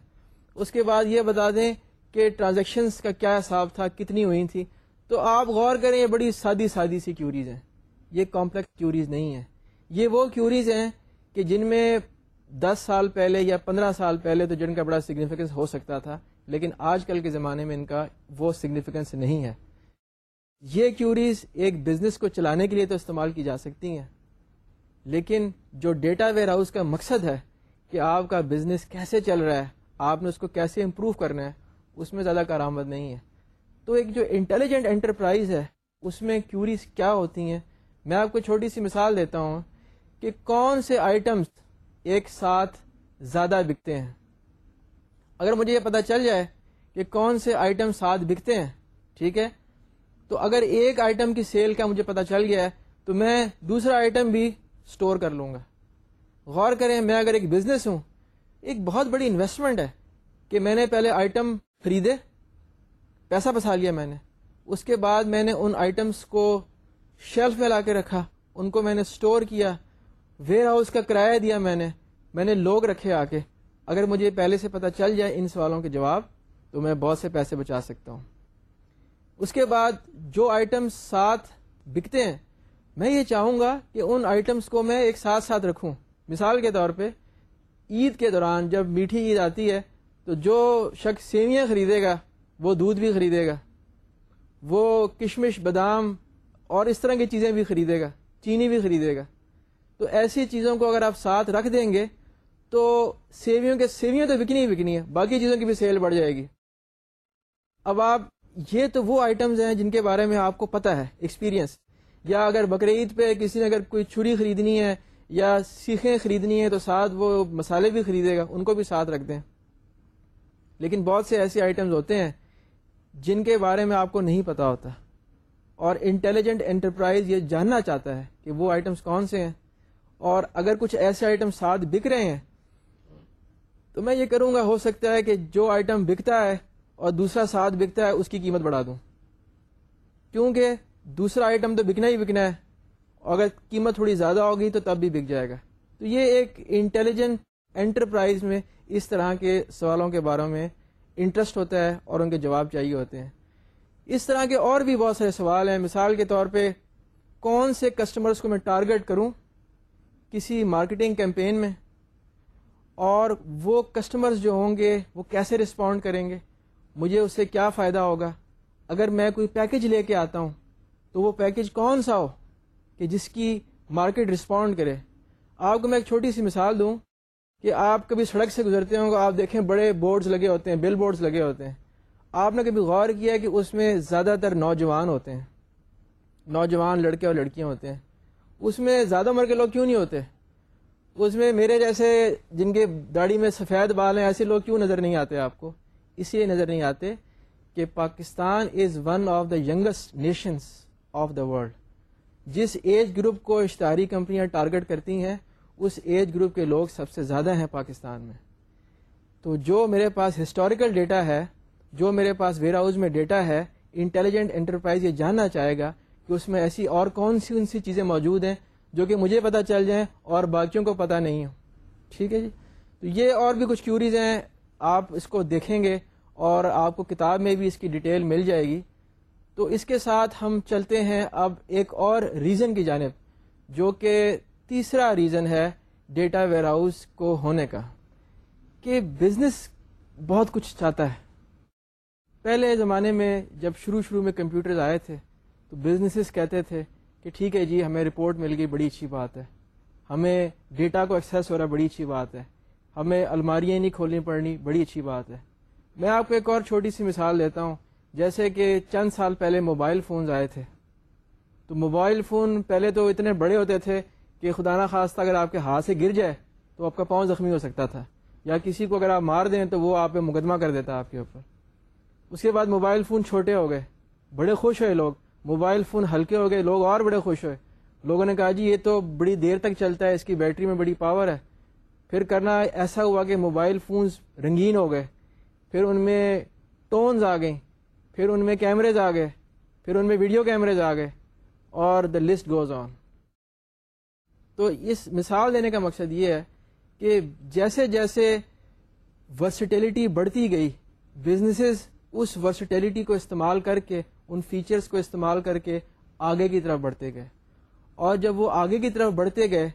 اس کے بعد یہ بتا دیں کہ ٹرانزیکشنس کا کیا حساب تھا، کتنی ہوئی تھی۔ تو آپ غور کریں، یہ بڑی سادی سادی سی کیوریز ہیں۔ یہ کمپلیکس کیوریز نہیں ہیں۔ یہ وہ کیوریز ہیں کہ جن میں دس سال پہلے یا پندرہ سال پہلے تو جن کا بڑا سگنیفیکینس ہو سکتا تھا، لیکن آج کل کے زمانے میں ان کا وہ سگنیفیکینس نہیں ہے۔ یہ کیوریز ایک بزنس کو چلانے کے لیے تو استعمال کی جا سکتی ہیں، لیکن جو ڈیٹا ویئر ہاؤس کا مقصد ہے کہ آپ کا بزنس کیسے چل رہا ہے، آپ نے اس کو کیسے امپروو کرنا ہے، اس میں زیادہ کارآمد نہیں ہے۔ تو ایک جو انٹیلیجنٹ انٹرپرائز ہے، اس میں کیوریز کیا ہوتی ہیں؟ میں آپ کو چھوٹی سی مثال دیتا ہوں کہ کون سے آئٹمس ایک ساتھ زیادہ بکتے ہیں۔ اگر مجھے یہ پتا چل جائے کہ کون سے آئٹم ساتھ بکتے ہیں، ٹھیک ہے؟ تو اگر ایک آئٹم کی سیل کا مجھے پتا چل گیا ہے، تو میں دوسرا آئٹم بھی اسٹور کر لوں گا۔ غور کریں، میں اگر ایک بزنس ہوں، ایک بہت بڑی انویسٹمنٹ ہے کہ میں نے پہلے آئٹم خریدے، پیسہ پسا لیا میں نے۔ اس کے بعد میں نے ان آئٹمس کو شیلف میں لا کے رکھا، ان کو میں نے اسٹور کیا ویئر ہاؤس کا کرایہ دیا میں نے میں نے لوگ رکھے آ کے اگر مجھے پہلے سے پتہ چل جائے ان سوالوں کے جواب، تو میں بہت سے پیسے بچا سکتا ہوں۔ اس کے بعد جو آئٹمس ساتھ بکتے ہیں، میں یہ چاہوں گا کہ ان آئٹمس کو میں ایک ساتھ ساتھ رکھوں۔ مثال کے طور پہ، عید کے دوران جب میٹھی عید آتی ہے، تو جو شخص سیویاں خریدے گا، وہ دودھ بھی خریدے گا۔ وہ کشمش، بادام اور اس طرح کی چیزیں بھی خریدے گا۔ چینی بھی خریدے گا۔ تو ایسی چیزوں کو اگر آپ ساتھ رکھ دیں گے، تو سیویوں کے سیویاں تو بکنی ہی بکنی ہے، باقی چیزوں کی بھی سیل بڑھ جائے گی۔ اب آپ یہ تو وہ آئٹمز ہیں جن کے بارے میں آپ کو پتا ہے ایکسپیرینس یا اگر بقرعید پہ کسی نے اگر کوئی چھری خریدنی ہے یا سیخیں خریدنی ہے تو ساتھ وہ مسالے بھی خریدے گا، ان کو بھی ساتھ رکھ دیں۔ لیکن بہت سے ایسے آئٹمز ہوتے ہیں جن کے بارے میں آپ کو نہیں پتا ہوتا۔ اور انٹیلیجنٹ انٹرپرائز یہ جاننا چاہتا ہے کہ وہ آئٹمس کون سے ہیں۔ اور اگر کچھ ایسے آئٹم ساتھ بک رہے ہیں، تو میں یہ کروں گا، ہو سکتا ہے کہ جو آئٹم بکتا ہے اور دوسرا ساتھ بکتا ہے، اس کی قیمت بڑھا دوں۔ کیونکہ دوسرا آئٹم تو بکنا ہی بکنا ہے۔ اگر قیمت تھوڑی زیادہ ہوگی تو تب بھی بک جائے گا۔ تو یہ ایک انٹیلیجنٹ انٹرپرائز میں اس طرح کے سوالوں کے بارے میں انٹرسٹ ہوتا ہے اور ان کے جواب چاہیے ہوتے ہیں۔ اس طرح کے اور بھی بہت سارے سوال ہیں۔ مثال کے طور پہ، کون سے کسٹمرز کو میں ٹارگٹ کروں کسی مارکیٹنگ کیمپین میں؟ اور وہ کسٹمرز جو ہوں گے، وہ کیسے رسپونڈ کریں گے؟ مجھے اس سے کیا فائدہ ہوگا؟ اگر میں کوئی پیکج لے کے آتا ہوں، تو وہ پیکج کون سا ہو کہ جس کی مارکیٹ رسپونڈ کرے؟ آپ کو میں ایک چھوٹی سی مثال دوں کہ آپ کبھی سڑک سے گزرتے ہوں گے، آپ دیکھیں بڑے بورڈز لگے ہوتے ہیں بل بورڈز لگے ہوتے ہیں۔ آپ نے کبھی غور کیا کہ اس میں زیادہ تر نوجوان ہوتے ہیں؟ نوجوان لڑکے اور لڑکیاں ہوتے ہیں۔ اس میں زیادہ عمر کے لوگ کیوں نہیں ہوتے؟ اس میں میرے جیسے جن کے داڑھی میں سفید بال ہیں، ایسے لوگ کیوں نظر نہیں آتے آپ کو؟ اس لیے نظر نہیں آتے کہ Pakistan is one of the biggest nations of the world جس ایج گروپ کو اشتہاری کمپنیاں ٹارگٹ کرتی ہیں، اس ایج گروپ کے لوگ سب سے زیادہ ہیں پاکستان میں۔ تو جو میرے پاس ہسٹوریکل ڈیٹا ہے، جو میرے پاس ویئر ہاؤس میں ڈیٹا ہے انٹیلیجنٹ انٹرپرائز یہ جاننا چاہے گا کہ اس میں ایسی اور کون سی ان سی چیزیں موجود ہیں جو کہ مجھے پتہ چل جائیں اور باقیوں کو پتہ نہیں ہو ٹھیک ہے جی؟ تو یہ اور بھی کچھ کیوریز ہیں۔ آپ اس کو دیکھیں گے اور آپ کو کتاب میں بھی اس کی ڈیٹیل مل جائے گی۔ تو اس کے ساتھ ہم چلتے ہیں اب ایک اور ریزن کی جانب، جو کہ تیسرا ریزن ہے ڈیٹا ویئر ہاؤس کو ہونے کا، کہ بزنس بہت کچھ چاہتا ہے۔ پہلے زمانے میں جب شروع شروع میں کمپیوٹرز آئے تھے، تو بزنسز کہتے تھے کہ ٹھیک ہے جی ہمیں رپورٹ مل گئی، بڑی اچھی بات ہے۔ ہمیں ڈیٹا کو ایکسیس ہو رہا، بڑی اچھی بات ہے۔ ہمیں الماریاں نہیں کھولنی پڑنی، بڑی اچھی بات ہے۔ میں آپ کو ایک اور چھوٹی سی مثال دیتا ہوں۔ جیسے کہ چند سال پہلے موبائل فونز آئے تھے۔ تو موبائل فون پہلے تو اتنے بڑے ہوتے تھے کہ خدا نہ خواستہ اگر آپ کے ہاتھ سے گر جائے تو آپ کا پاؤں زخمی ہو سکتا تھا۔ یا کسی کو اگر آپ مار دیں تو وہ آپ پہ مقدمہ کر دیتا آپ کے اوپر۔ اس کے بعد موبائل فون چھوٹے ہو گئے۔ بڑے خوش ہوئے لوگ۔ موبائل فون ہلکے ہو گئے۔ لوگ اور بڑے خوش ہوئے۔ لوگوں نے کہا جی یہ تو بڑی دیر تک چلتا ہے، اس کی بیٹری میں بڑی پاور ہے۔ پھر کرنا ایسا ہوا کہ موبائل فونز رنگین ہو گئے، پھر ان میں ٹونز آ گئیں، پھر ان میں کیمریز آ گئے، پھر ان میں ویڈیو کیمریز آ گئے اور دا لسٹ گوز آن تو اس مثال دینے کا مقصد یہ ہے کہ جیسے جیسے ورسٹیلٹی بڑھتی گئی بزنسز اس ورسٹیلٹی کو استعمال کر کے، ان فیچرز کو استعمال کر کے آگے کی طرف بڑھتے گئے۔ اور جب وہ آگے کی طرف بڑھتے گئے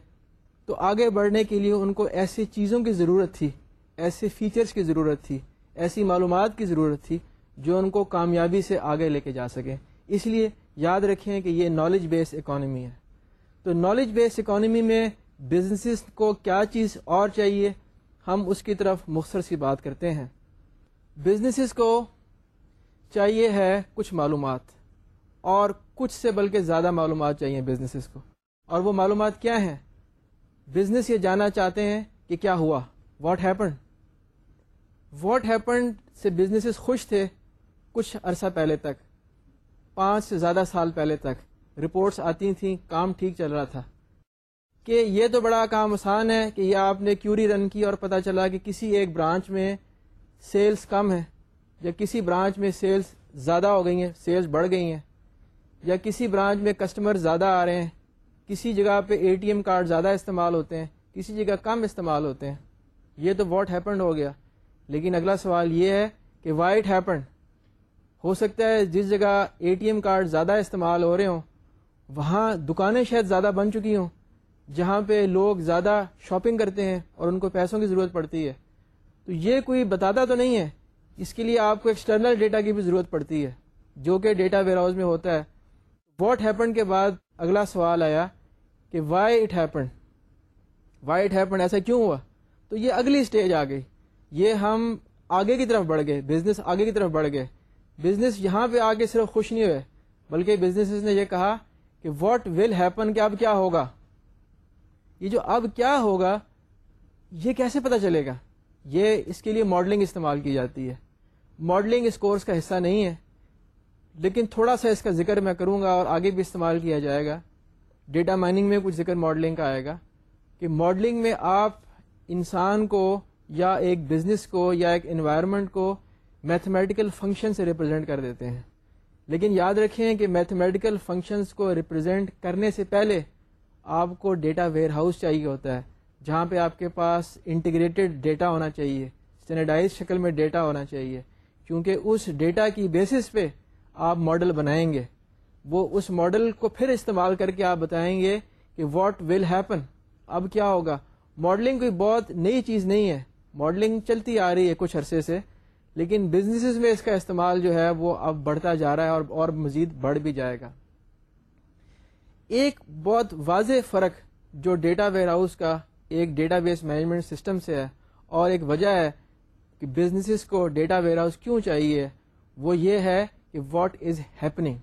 تو آگے بڑھنے کے لیے ان کو ایسی چیزوں کی ضرورت تھی ایسے فیچرز کی ضرورت تھی، ایسی معلومات کی ضرورت تھی جو ان کو کامیابی سے آگے لے کے جا سکیں۔ اس لیے یاد رکھیں کہ یہ نالج بیس اکانومی ہے۔ تو نالج بیس اکانومی میں بزنسز کو کیا چیز اور چاہیے؟ ہم اس کی طرف مختصر سی بات کرتے ہیں۔ بزنسز کو چاہیے ہے کچھ معلومات اور کچھ سے بلکہ زیادہ معلومات چاہیے بزنسز کو۔ اور وہ معلومات کیا ہیں؟ بزنس یہ جاننا چاہتے ہیں کہ کیا ہوا؟ واٹ ہیپن واٹ ہیپن سے بزنسز خوش تھے کچھ عرصہ پہلے تک، پانچ سے زیادہ سال پہلے تک۔ رپورٹس آتی تھیں، کام ٹھیک چل رہا تھا۔ کہ یہ تو بڑا کام آسان ہے کہ یہ آپ نے کیوری رن کی اور پتہ چلا کہ کسی ایک برانچ میں سیلز کم ہے یا کسی برانچ میں سیلز زیادہ ہو گئی ہیں، سیلز بڑھ گئی ہیں، یا کسی برانچ میں کسٹمر زیادہ آ رہے ہیں۔ کسی جگہ پہ اے ٹی ایم کارڈ زیادہ استعمال ہوتے ہیں، کسی جگہ کم استعمال ہوتے ہیں۔ یہ تو واٹ ہیپنڈ ہو گیا۔ لیکن اگلا سوال یہ ہے کہ وائٹ ہیپنڈ ہو سکتا ہے جس جگہ اے ٹی ایم کارڈ زیادہ استعمال ہو رہے ہوں، وہاں دکانیں شاید زیادہ بن چکی ہوں، جہاں پہ لوگ زیادہ شاپنگ کرتے ہیں اور ان کو پیسوں کی ضرورت پڑتی ہے۔ تو یہ کوئی بتاتا تو نہیں ہے، اس کے لیے آپ کو ایکسٹرنل ڈیٹا کی بھی ضرورت پڑتی ہے، جو کہ ڈیٹا ویئر ہاؤس میں ہوتا ہے۔ واٹ ہیپن کے بعد اگلا سوال آیا کہ why it happen why it happen ایسا کیوں ہوا؟ تو یہ اگلی اسٹیج آ گئی۔ یہ ہم آگے کی طرف بڑھ گئے۔ بزنس آگے کی طرف بڑھ گئے۔ بزنس یہاں پہ آگے صرف خوش نہیں ہوئے، بلکہ بزنس نے یہ کہا کہ واٹ ول ہیپن کہ اب کیا ہوگا؟ یہ جو اب کیا ہوگا، یہ کیسے پتا چلے گا؟ یہ اس کے لیے ماڈلنگ استعمال کی جاتی ہے۔ ماڈلنگ اس کورس کا حصہ نہیں ہے۔ لیکن تھوڑا سا اس کا ذکر میں کروں گا اور آگے بھی استعمال کیا جائے گا۔ ڈیٹا مائننگ میں کچھ ذکر ماڈلنگ کا آئے گا کہ ماڈلنگ میں آپ انسان کو یا ایک بزنس کو یا ایک انوائرمنٹ کو میتھمیٹیکل فنکشن سے ریپرزینٹ کر دیتے ہیں۔ لیکن یاد رکھیں کہ میتھمیٹیکل فنکشنز کو ریپرزینٹ کرنے سے پہلے آپ کو ڈیٹا ویئر ہاؤس چاہیے ہوتا ہے، جہاں پہ آپ کے پاس انٹیگریٹڈ ڈیٹا ہونا چاہیے اسٹینڈرڈائز شکل میں ڈیٹا ہونا چاہیے۔ کیونکہ اس ڈیٹا کی بیسس پہ آپ ماڈل بنائیں گے، وہ اس ماڈل کو پھر استعمال کر کے آپ بتائیں گے کہ واٹ ول ہیپن اب کیا ہوگا؟ ماڈلنگ کوئی بہت نئی چیز نہیں ہے۔ ماڈلنگ چلتی آ رہی ہے کچھ عرصے سے، لیکن بزنس میں اس کا استعمال جو ہے وہ اب بڑھتا جا رہا ہے اور اور مزید بڑھ بھی جائے گا۔ ایک بہت واضح فرق جو ڈیٹا ویئر ہاؤس کا ایک ڈیٹا بیس مینجمنٹ سسٹم سے ہے، اور ایک وجہ ہے کہ بزنس کو ڈیٹا ویئر ہاؤس کیوں چاہیے، وہ یہ ہے واٹ از ہیپننگ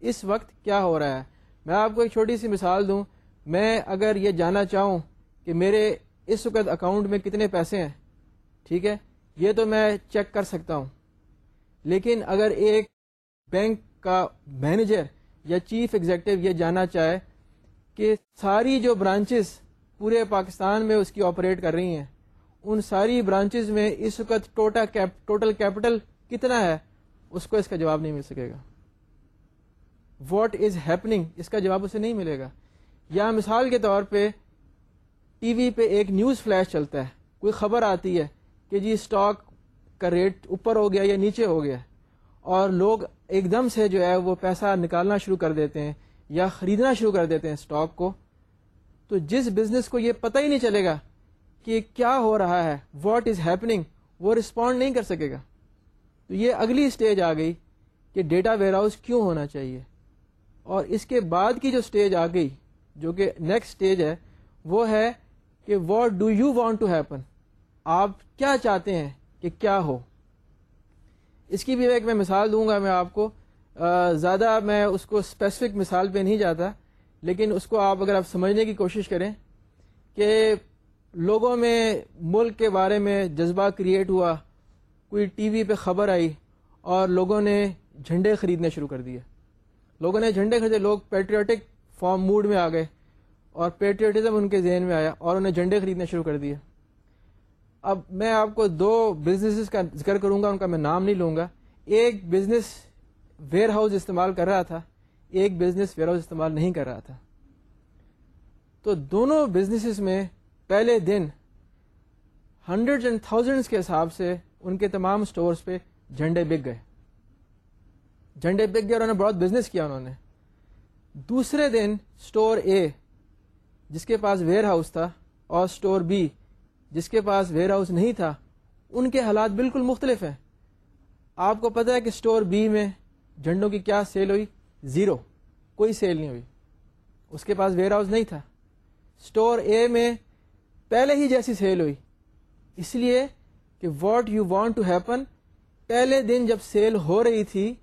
اس وقت کیا ہو رہا ہے؟ میں آپ کو ایک چھوٹی سی مثال دوں۔ میں اگر یہ جاننا چاہوں کہ میرے اس وقت اکاؤنٹ میں کتنے پیسے ہیں، ٹھیک ہے؟ یہ تو میں چیک کر سکتا ہوں۔ لیکن اگر ایک بینک کا مینیجر یا چیف ایگزیکٹو یہ جاننا چاہے کہ ساری جو برانچز پورے پاکستان میں اس کی آپریٹ کر رہی ہیں، ان ساری برانچز میں اس وقت ٹوٹل کیپٹل کتنا ہے؟ اس کو اس کا جواب نہیں مل سکے گا۔ واٹ از ہیپننگ اس کا جواب اسے نہیں ملے گا۔ یا مثال کے طور پہ ٹی وی پہ ایک نیوز فلیش چلتا ہے۔ کوئی خبر آتی ہے کہ جی اسٹاک کا ریٹ اوپر ہو گیا یا نیچے ہو گیا۔ اور لوگ ایک دم سے جو ہے وہ پیسہ نکالنا شروع کر دیتے ہیں یا خریدنا شروع کر دیتے ہیں اسٹاک کو۔ تو جس بزنس کو یہ پتہ ہی نہیں چلے گا کہ کیا ہو رہا ہے واٹ از ہیپننگ وہ رسپونڈ نہیں کر سکے گا۔ تو یہ اگلی اسٹیج آ گئی کہ ڈیٹا ویئر ہاؤس کیوں ہونا چاہیے؟ اور اس کے بعد کی جو اسٹیج آ گئی، جو کہ نیکسٹ اسٹیج ہے، وہ ہے کہ what do you want to happen آپ کیا چاہتے ہیں کہ کیا ہو؟ اس کی بھی ایک میں مثال دوں گا میں آپ کو۔ زیادہ میں اس کو اسپیسیفک مثال پہ نہیں جاتا، لیکن اس کو آپ اگر آپ سمجھنے کی کوشش کریں کہ لوگوں میں، ملک کے بارے میں جذبہ کریٹ ہوا کوئی ٹی وی پہ خبر آئی اور لوگوں نے جھنڈے خریدنے شروع کر دیے۔ لوگوں نے جھنڈے خریدے، لوگ پیٹریوٹک فارم موڈ میں آ گئے اور پیٹریوٹزم ان کے ذہن میں آیا اور انہیں جھنڈے خریدنے شروع کر دیے۔ اب میں آپ کو دو بزنس کا ذکر کروں گا، ان کا میں نام نہیں لوں گا۔ ایک بزنس ویئر ہاؤس استعمال کر رہا تھا، ایک بزنس ویئر ہاؤس استعمال نہیں کر رہا تھا۔ تو دونوں بزنس میں پہلے دن ہنڈریڈ اینڈ تھاؤزینڈس کے حساب سے ان کے تمام اسٹورس پہ جھنڈے بک گئے۔ جھنڈے بک گئے اور انہوں نے بہت بزنس کیا انہوں نے۔ دوسرے دن اسٹور اے جس کے پاس ویئر ہاؤس تھا، اور اسٹور بی جس کے پاس ویئر ہاؤس نہیں تھا، ان کے حالات بالکل مختلف ہیں۔ آپ کو پتا ہے کہ اسٹور بی میں جھنڈوں کی کیا سیل ہوئی؟ زیرو کوئی سیل نہیں ہوئی۔ اس کے پاس ویئر ہاؤس نہیں تھا۔ اسٹور اے میں پہلے ہی جیسی سیل ہوئی۔ اس لیے کہ what you want to happen پہلے دن جب سیل ہو رہی تھی،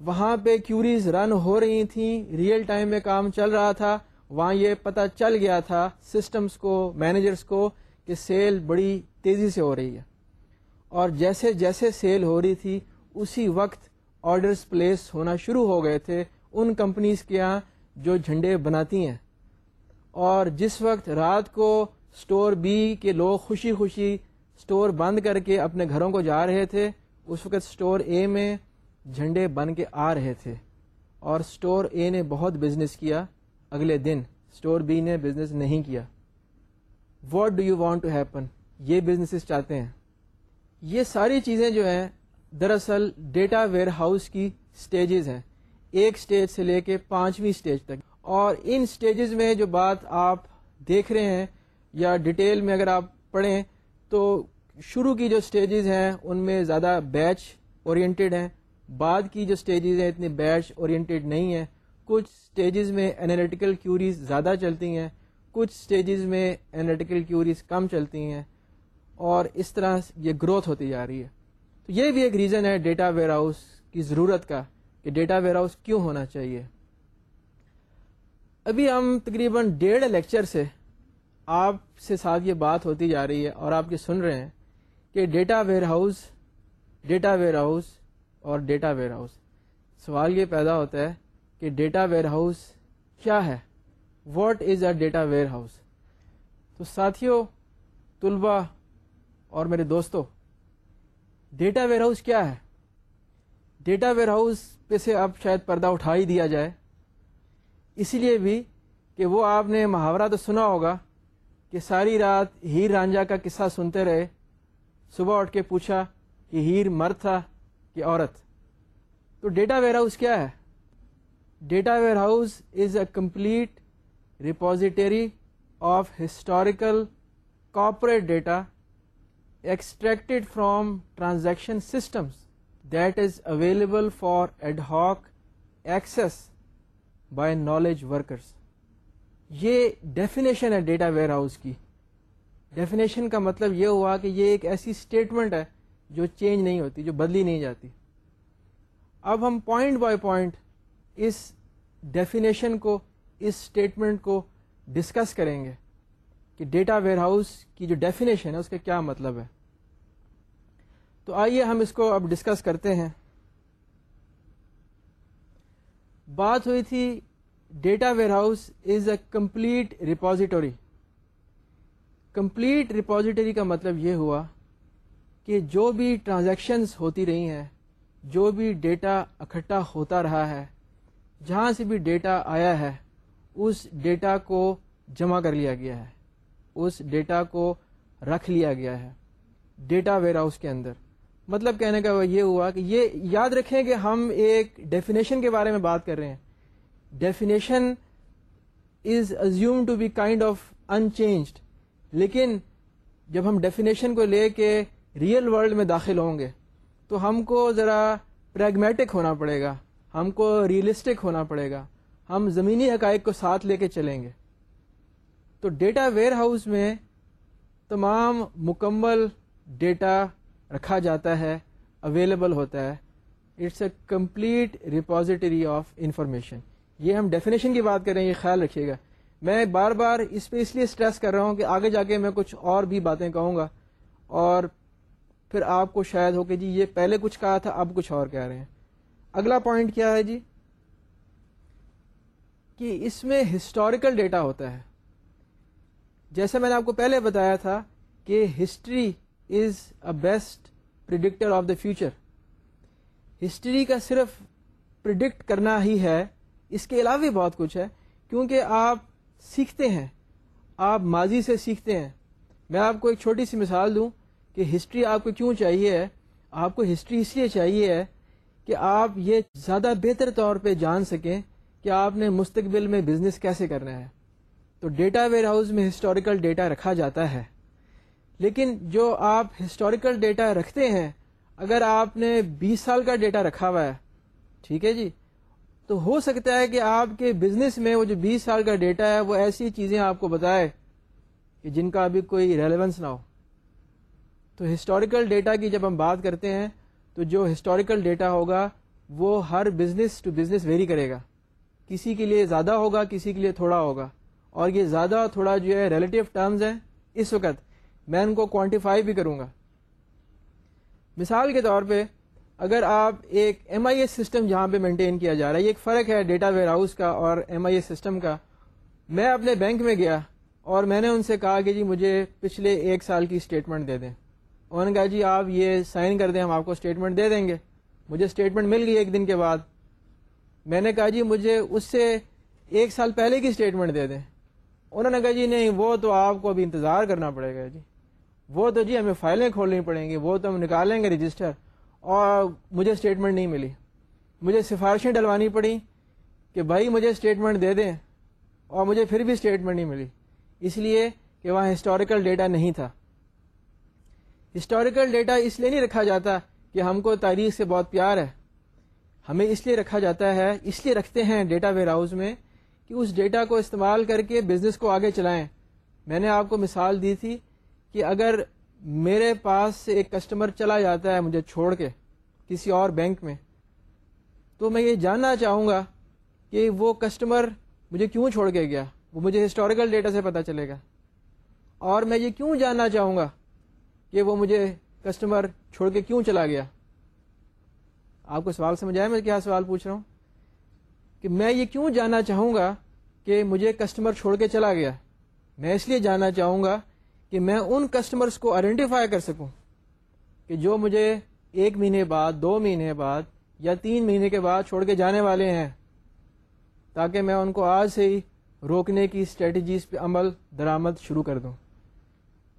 وہاں پہ کیوریز رن ہو رہی تھیں ریئل ٹائم میں کام چل رہا تھا، وہاں یہ پتہ چل گیا تھا سسٹمز کو مینیجرس کو کہ سیل بڑی تیزی سے ہو رہی ہے۔ اور جیسے جیسے سیل ہو رہی تھی، اسی وقت آرڈرس پلیس ہونا شروع ہو گئے تھے ان کمپنیز کے یہاں جو جھنڈے بناتی ہیں۔ اور جس وقت رات کو اسٹور بی کے لوگ خوشی خوشی اسٹور بند کر کے اپنے گھروں کو جا رہے تھے، اس وقت اسٹور اے میں جھنڈے بن کے آ رہے تھے اور اسٹور اے نے بہت بزنس کیا۔ اگلے دن اسٹور بی نے بزنس نہیں کیا۔ What do you want to happen یہ بزنس چاہتے ہیں۔ یہ ساری چیزیں جو ہیں، دراصل ڈیٹا ویئر ہاؤس کی سٹیجز ہیں۔ ایک سٹیج سے لے کے پانچویں سٹیج تک۔ اور ان سٹیجز میں جو بات آپ دیکھ رہے ہیں یا ڈیٹیل میں اگر آپ پڑھیں تو شروع کی جو سٹیجز ہیں، ان میں زیادہ بیچ اورینٹیڈ ہیں۔ بعد کی جو سٹیجز ہیں، اتنی بیچ اورینٹیڈ نہیں ہیں۔ کچھ سٹیجز میں انالیٹیکل کیوریز زیادہ چلتی ہیں، کچھ سٹیجز میں انالیٹیکل کیوریز کم چلتی ہیں۔ اور اس طرح یہ گروتھ ہوتی جا رہی ہے۔ تو یہ بھی ایک ریزن ہے ڈیٹا ویئر ہاؤس کی ضرورت کا کہ ڈیٹا ویئر ہاؤس کیوں ہونا چاہیے۔ ابھی ہم تقریباً ڈیڑھ لیکچر سے آپ سے ساتھ یہ بات ہوتی جا رہی ہے اور آپ یہ سن رہے ہیں کہ data warehouse, data warehouse اور ڈیٹا ویئر ہاؤس۔ سوال یہ پیدا ہوتا ہے کہ ڈیٹا ویئر ہاؤس کیا ہے؟ What is a data warehouse تو ساتھیوں طلبا اور میرے دوستوں ڈیٹا ویئر ہاؤس کیا ہے؟ ڈیٹا ویئر ہاؤس پہ سے اب شاید پردہ اٹھا ہی دیا جائے۔ اسی لیے بھی کہ وہ آپ نے محاورہ تو سنا ہوگا کہ ساری رات ہیر رانجا کا قصہ سنتے رہے۔ صبح اٹھ کے پوچھا کہ ہیر مرد تھا کہ عورت؟ تو ڈیٹا ویئر ہاؤس کیا ہے؟ Data warehouse is a complete repository of historical corporate data extracted from transaction systems that is available for ad hoc access by knowledge workers یہ ڈیفینیشن ہے ڈیٹا ویئر ہاؤس کی۔ Definition کا مطلب یہ ہوا کہ یہ ایک ایسی اسٹیٹمنٹ ہے جو چینج نہیں ہوتی، جو بدلی نہیں جاتی۔ اب ہم پوائنٹ بائی پوائنٹ اس ڈیفینیشن کو، اس اسٹیٹمنٹ کو ڈسکس کریں گے کہ ڈیٹا ویئر ہاؤس کی جو ڈیفینیشن ہے اس کا کیا مطلب ہے۔ تو آئیے ہم اس کو اب ڈسکس کرتے ہیں۔ بات ہوئی تھی data warehouse is a complete repository. Complete repository کا مطلب یہ ہوا کہ جو بھی ٹرانزیکشنز ہوتی رہی ہیں، جو بھی ڈیٹا اکٹھا ہوتا رہا ہے، جہاں سے بھی ڈیٹا آیا ہے، اس ڈیٹا کو جمع کر لیا گیا ہے، اس ڈیٹا کو رکھ لیا گیا ہے ڈیٹا ویئر ہاؤس کے اندر۔ مطلب کہنے کا یہ ہوا کہ یہ یاد رکھیں کہ ہم ایک ڈیفینیشن کے بارے میں بات کر رہے ہیں۔ Definition is assumed to be kind of unchanged لیکن جب ہم ڈیفینیشن کو لے کے ریئل ورلڈ میں داخل ہوں گے، تو ہم کو ذرا پریگمیٹک ہونا پڑے گا، ہم کو ریئلسٹک ہونا پڑے گا، ہم زمینی حقائق کو ساتھ لے کے چلیں گے۔ تو ڈیٹا ویئر ہاؤس میں تمام مکمل ڈیٹا رکھا جاتا ہے اویلیبل ہوتا ہے۔ It's a complete repository of information یہ ہم ڈیفینیشن کی بات کر رہے ہیں یہ خیال رکھیے گا۔ میں بار بار اس پہ اس لیے اسٹریس کر رہا ہوں کہ آگے جا کے میں کچھ اور بھی باتیں کہوں گا۔ اور پھر آپ کو شاید ہو کہ جی یہ پہلے کچھ کہا تھا، اب کچھ اور کہہ رہے ہیں۔ اگلا پوائنٹ کیا ہے جی؟ کہ اس میں ہسٹوریکل ڈیٹا ہوتا ہے۔ جیسے میں نے آپ کو پہلے بتایا تھا کہ history is a best predictor of the future history کا صرف پرڈکٹ کرنا ہی ہے اس کے علاوہ بھی بہت کچھ ہے، کیونکہ آپ سیکھتے ہیں، آپ ماضی سے سیکھتے ہیں۔ میں آپ کو ایک چھوٹی سی مثال دوں کہ ہسٹری آپ کو کیوں چاہیے ہے۔ آپ کو ہسٹری اس لیے چاہیے ہے کہ آپ یہ زیادہ بہتر طور پہ جان سکیں کہ آپ نے مستقبل میں بزنس کیسے کرنا ہے۔ تو ڈیٹا ویئر ہاؤس میں ہسٹوریکل ڈیٹا رکھا جاتا ہے۔ لیکن جو آپ ہسٹوریکل ڈیٹا رکھتے ہیں، اگر آپ نے بیس سال کا ڈیٹا رکھا ہوا ہے، ٹھیک ہے جی؟ تو ہو سکتا ہے کہ آپ کے بزنس میں وہ جو بیس سال کا ڈیٹا ہے وہ ایسی چیزیں آپ کو بتائے کہ جن کا ابھی کوئی ریلیونس نہ ہو۔ تو ہسٹوریکل ڈیٹا کی جب ہم بات کرتے ہیں، تو جو ہسٹوریکل ڈیٹا ہوگا، وہ ہر بزنس ٹو بزنس ویری کرے گا۔ کسی کے لیے زیادہ ہوگا، کسی کے لیے تھوڑا ہوگا۔ اور یہ زیادہ تھوڑا جو ہے ریلیٹیو ٹرمز ہیں، اس وقت میں ان کو کوانٹیفائی بھی کروں گا۔ مثال کے طور پہ اگر آپ ایک ایم آئی ایس سسٹم جہاں پہ مینٹین کیا جا رہا ہے، یہ ایک فرق ہے ڈیٹا ویئر ہاؤس کا اور ایم آئی ایس سسٹم کا۔ میں اپنے بینک میں گیا اور میں نے ان سے کہا کہ جی مجھے پچھلے ایک سال کی اسٹیٹمنٹ دے دیں۔ انہوں نے کہا جی آپ یہ سائن کر دیں، ہم آپ کو اسٹیٹمنٹ دے دیں گے۔ مجھے اسٹیٹمنٹ مل گئی ایک دن کے بعد۔ میں نے کہا جی مجھے اس سے ایک سال پہلے کی اسٹیٹمنٹ دے دیں۔ انہوں نے کہا جی نہیں، وہ تو آپ کو ابھی انتظار کرنا پڑے گا جی۔ وہ تو جی ہمیں فائلیں کھولنی پڑیں گی، وہ تو ہم نکالیں گے رجسٹر اور مجھے اسٹیٹمنٹ نہیں ملی۔ مجھے سفارشیں ڈلوانی پڑیں کہ بھائی مجھے اسٹیٹمنٹ دے دیں اور مجھے پھر بھی اسٹیٹمنٹ نہیں ملی۔ اس لیے کہ وہاں ہسٹوریکل ڈیٹا نہیں تھا۔ ہسٹوریکل ڈیٹا اس لیے نہیں رکھا جاتا کہ ہم کو تاریخ سے بہت پیار ہے۔ ہمیں اس لیے رکھا جاتا ہے، اس لیے رکھتے ہیں ڈیٹا ویئر ہاؤس میں کہ اس ڈیٹا کو استعمال کر کے بزنس کو آگے چلائیں۔ میں نے آپ کو مثال دی تھی کہ اگر میرے پاس سے ایک کسٹمر چلا جاتا ہے مجھے چھوڑ کے کسی اور بینک میں۔ تو میں یہ جاننا چاہوں گا کہ وہ کسٹمر مجھے کیوں چھوڑ کے گیا؟ وہ مجھے ہسٹوریکل ڈیٹا سے پتہ چلے گا۔ اور میں یہ کیوں جاننا چاہوں گا کہ وہ مجھے کسٹمر چھوڑ کے کیوں چلا گیا؟ آپ کو سوال سمجھ آئے میں کیا سوال پوچھ رہا ہوں؟ کہ میں یہ کیوں جاننا چاہوں گا کہ مجھے کسٹمر چھوڑ کے چلا گیا؟ میں اس لیے جاننا چاہوں گا کہ میں ان کسٹمرز کو آئیڈینٹیفائی کر سکوں کہ جو مجھے ایک مہینے بعد، دو مہینے بعد یا تین مہینے کے بعد چھوڑ کے جانے والے ہیں، تاکہ میں ان کو آج سے ہی روکنے کی اسٹریٹجیز پہ عمل، درآمد شروع کر دوں۔